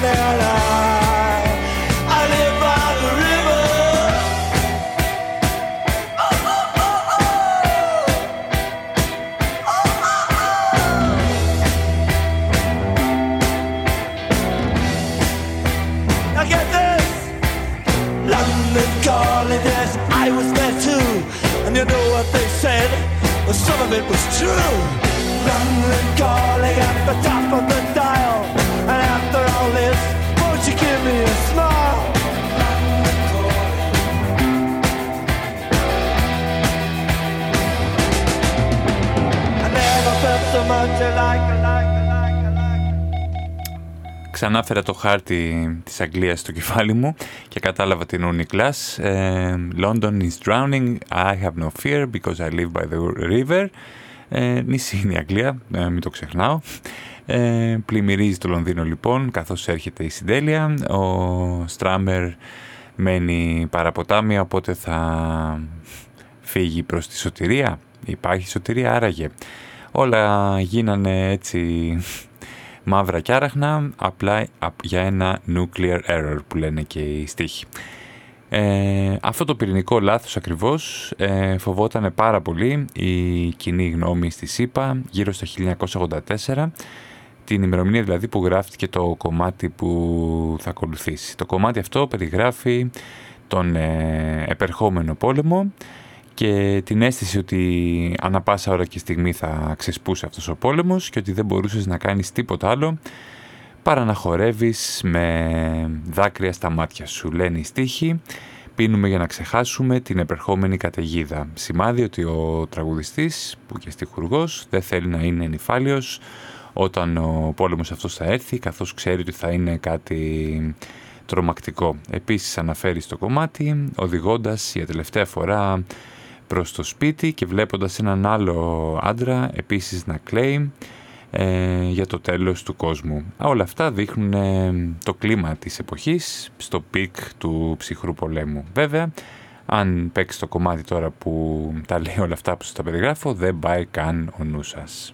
down and I Ξανά φέρα το χάρτη της Αγγλίας στο κεφάλι μου και κατάλαβα την ο Νικλάς. Ε, London is drowning, I have no fear because I live by the river. Ε, νησί είναι η Αγγλία, ε, μην το ξεχνάω. Ε, πλημμυρίζει το Λονδίνο λοιπόν καθώς έρχεται η συντέλεια. Ο Στράμερ μένει παραποτάμια οπότε θα φύγει προς τη σωτηρία. Υπάρχει σωτηρία άραγε. Όλα γίνανε έτσι μαύρα και άραχνα απλά για ένα nuclear error που λένε και οι στίχοι. Ε, αυτό το πυρηνικό λάθος ακριβώς ε, φοβόταν πάρα πολύ η κοινή γνώμη στη ΣΥΠΑ γύρω στο 1984 την ημερομηνία δηλαδή που γράφτηκε το κομμάτι που θα ακολουθήσει. Το κομμάτι αυτό περιγράφει τον ε, επερχόμενο πόλεμο και την αίσθηση ότι ανά πάσα ώρα και στιγμή θα ξεσπούσε αυτός ο πόλεμος και ότι δεν μπορούσες να κάνεις τίποτα άλλο παρά να χορεύεις με δάκρυα στα μάτια σου. Λένε οι στίχοι, πίνουμε για να ξεχάσουμε την επερχόμενη καταιγίδα. Σημάδι ότι ο τραγουδιστής που και στιχουργός δεν θέλει να είναι νυφάλιος όταν ο πόλεμος αυτός θα έρθει καθώς ξέρει ότι θα είναι κάτι τρομακτικό. Επίσης αναφέρει στο κομμάτι οδηγώντας για τελευταία φορά προς το σπίτι και βλέποντας έναν άλλο άντρα επίσης να κλαίει ε, για το τέλος του κόσμου. Όλα αυτά δείχνουν ε, το κλίμα της εποχής στο peak του ψυχρού πολέμου. Βέβαια, αν παίξει το κομμάτι τώρα που τα λέει όλα αυτά που σας τα περιγράφω, δεν πάει καν ο νου σας.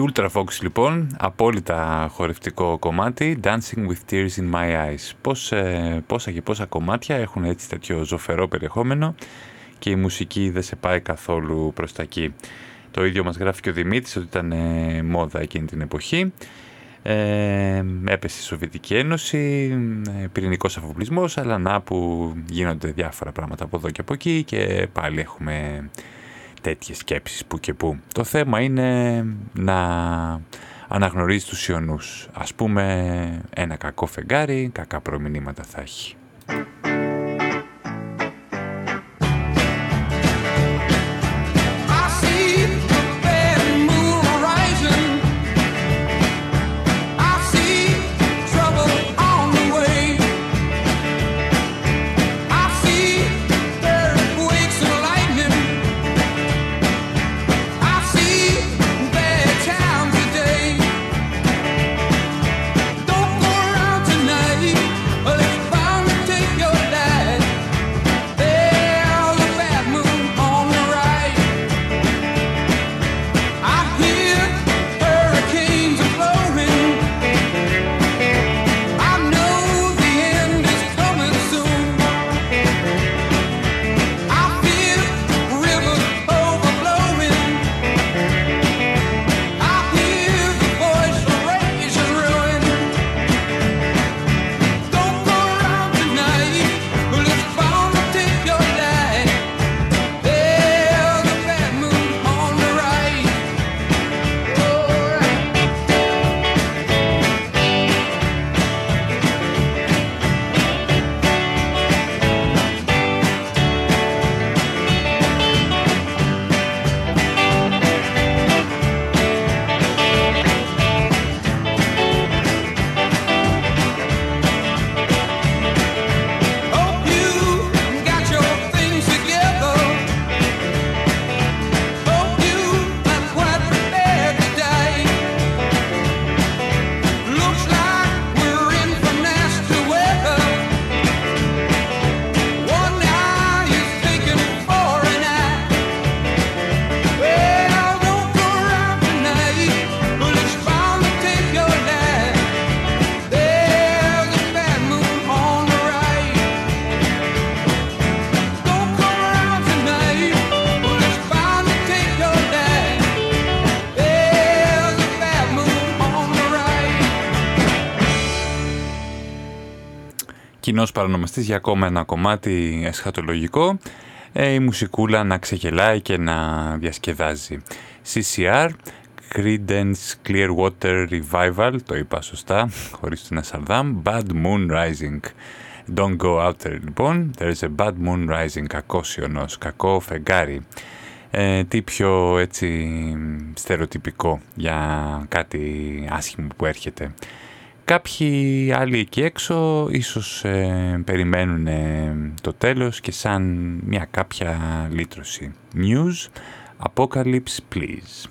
Η Ultravox λοιπόν, απόλυτα χορευτικό κομμάτι, Dancing with Tears in My Eyes. Πώς, ε, πόσα και πόσα κομμάτια έχουν έτσι τέτοιο ζωφερό περιεχόμενο και η μουσική δεν σε πάει καθόλου προς τα εκεί. Το ίδιο μας γράφει και ο Δημήτρης ότι ήταν ε, μόδα εκείνη την εποχή. Ε, έπεσε η Σοβιετική Ένωση, ε, πυρηνικός αφοπλισμός, αλλά να που γίνονται διάφορα πράγματα από εδώ και από εκεί και πάλι έχουμε τέτοιες σκέψεις που και που. Το θέμα είναι να αναγνωρίζει τους ιονούς. Ας πούμε ένα κακό φεγγάρι, κακά προμηνύματα θα έχει. Κοινός παρονομαστής για ακόμα ένα κομμάτι εσχατολογικό, ε, η μουσικούλα να ξεγελάει και να διασκεδάζει. CCR, Credence Clearwater Revival, το είπα σωστά, χωρίς την Ασαρδάμ, Bad Moon Rising. Don't go out there λοιπόν, there is a bad moon rising, κακό σιωνός, κακό φεγγάρι. Ε, τι πιο έτσι στερεοτυπικό για κάτι άσχημο που έρχεται. Κάποιοι άλλοι εκεί έξω ίσως ε, περιμένουν ε, το τέλος και σαν μια κάποια λύτρωση. News, Apocalypse please.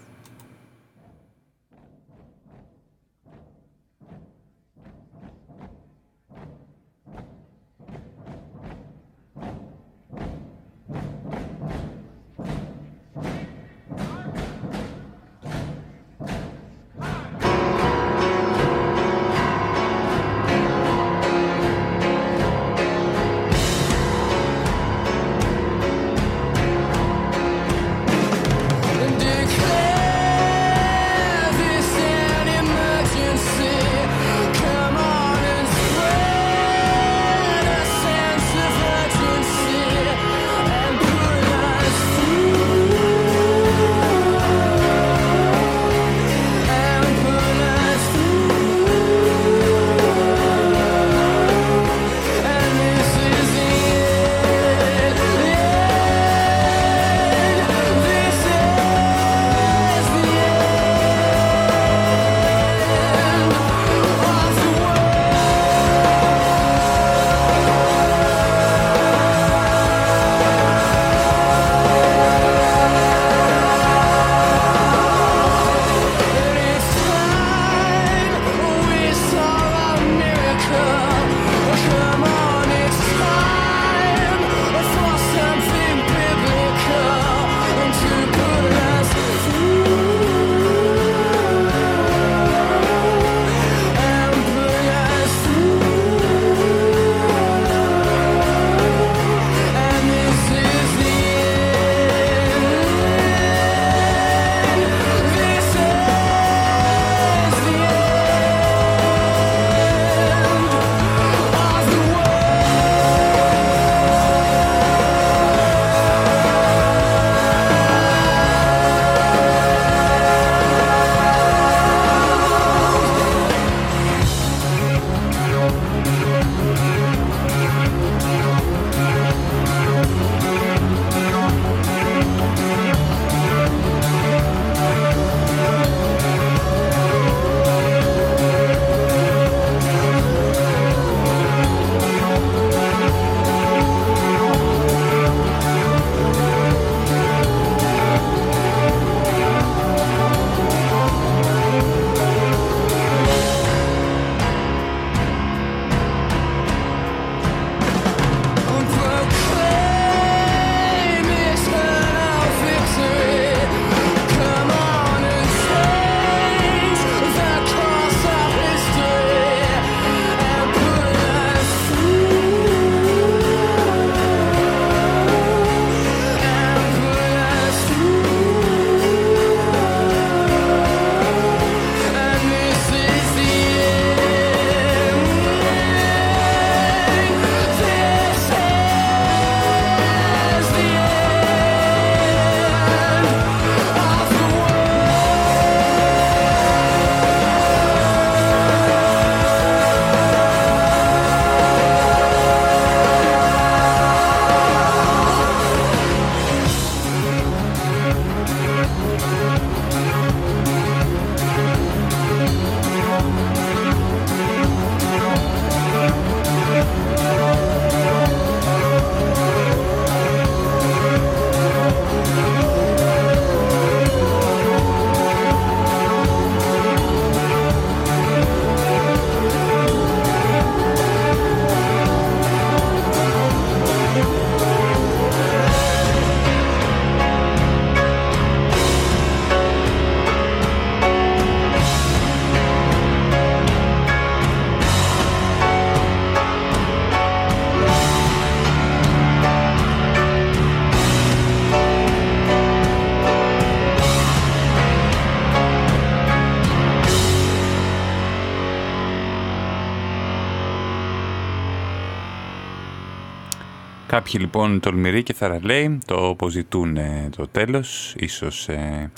Κάποιοι λοιπόν τολμηροί και θαραλέοι το αποζητούν το τέλος, ίσως ε,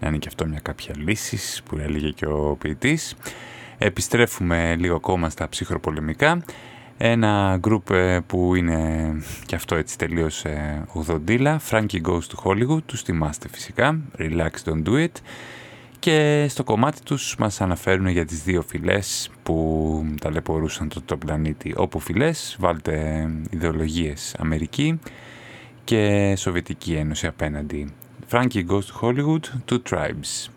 να είναι και αυτό μια κάποια λύση που έλεγε και ο ποιητής. Επιστρέφουμε λίγο ακόμα στα ψυχροπολεμικά. Ένα γκρουπ ε, που είναι και αυτό έτσι τελείως ε, ουδοντήλα, Frankie Goes to Hollywood, τους θυμάστε φυσικά, Relax Don't Do It. Και στο κομμάτι τους μας αναφέρουν για τις δύο φυλές που ταλαιπωρούσαν το, το πλανήτη. Όπου φυλές βάλτε ιδεολογίες Αμερική και Σοβιετική Ένωση απέναντι. Frankie Goes to Hollywood, Two Tribes.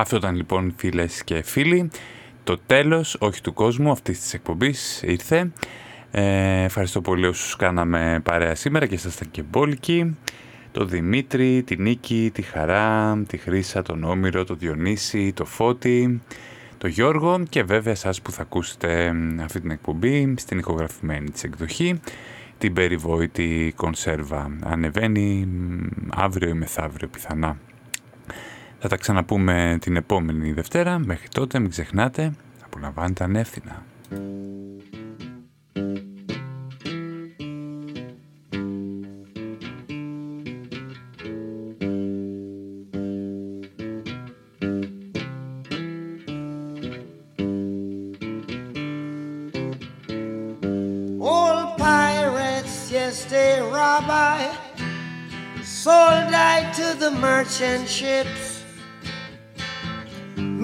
Αυτό ήταν λοιπόν φίλες και φίλοι. Το τέλος, όχι του κόσμου, αυτής της εκπομπής ήρθε. Ε, ευχαριστώ πολύ όσους κάναμε παρέα σήμερα και ήσασταν και μπόλικοι. Το Δημήτρη, τη Νίκη, τη Χαρά, τη Χρύσα, τον Όμηρο, το Διονύση, το Φώτη, το Γιώργο και βέβαια εσάς που θα ακούσετε αυτή την εκπομπή στην ηχογραφημένη της εκδοχή την περιβόητη κονσέρβα. Ανεβαίνει μ, αύριο ή μεθαύριο πιθανά. Θα τα ξαναπούμε την επόμενη Δευτέρα. Μέχρι τότε μην ξεχνάτε, απολαμβάνετε ανεύθυνα. Old pirates,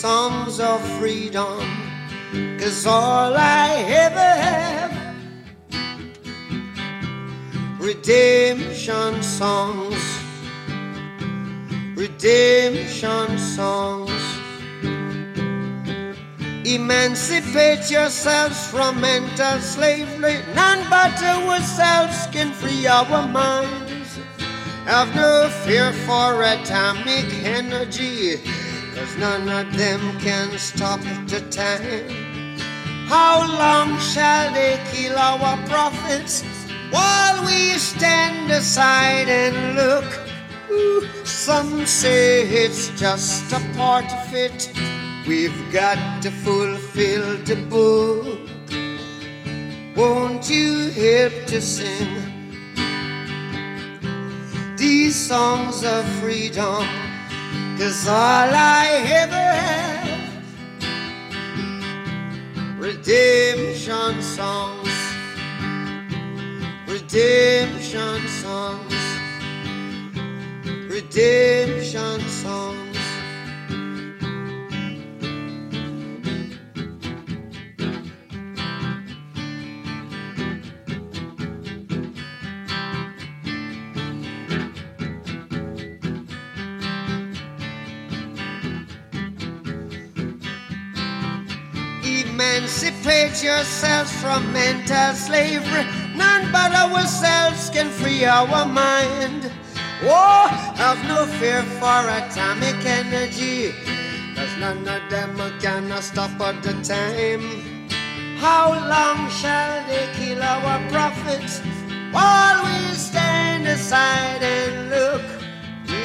songs of freedom? Cause all I ever have redemption songs, redemption songs. Emancipate yourselves from mental slavery. None but ourselves can free our minds. Have no fear for atomic energy, cause none of them can stop the time. How long shall they kill our prophets while we stand aside and look? Ooh, some say it's just a part of it. We've got to fulfill the book. Won't you help to sing these songs of freedom? Cause all I ever have redemption songs, redemption songs, redemption songs. Emancipate yourselves from mental slavery. None but ourselves can free our mind. Oh, have no fear for atomic energy. Cause none of them can stop at the time. How long shall they kill our prophets while we stand aside and look?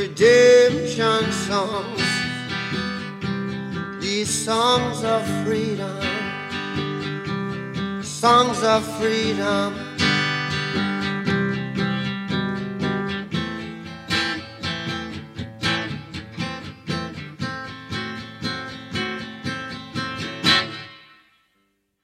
redemption songs. These songs of freedom, songs of freedom.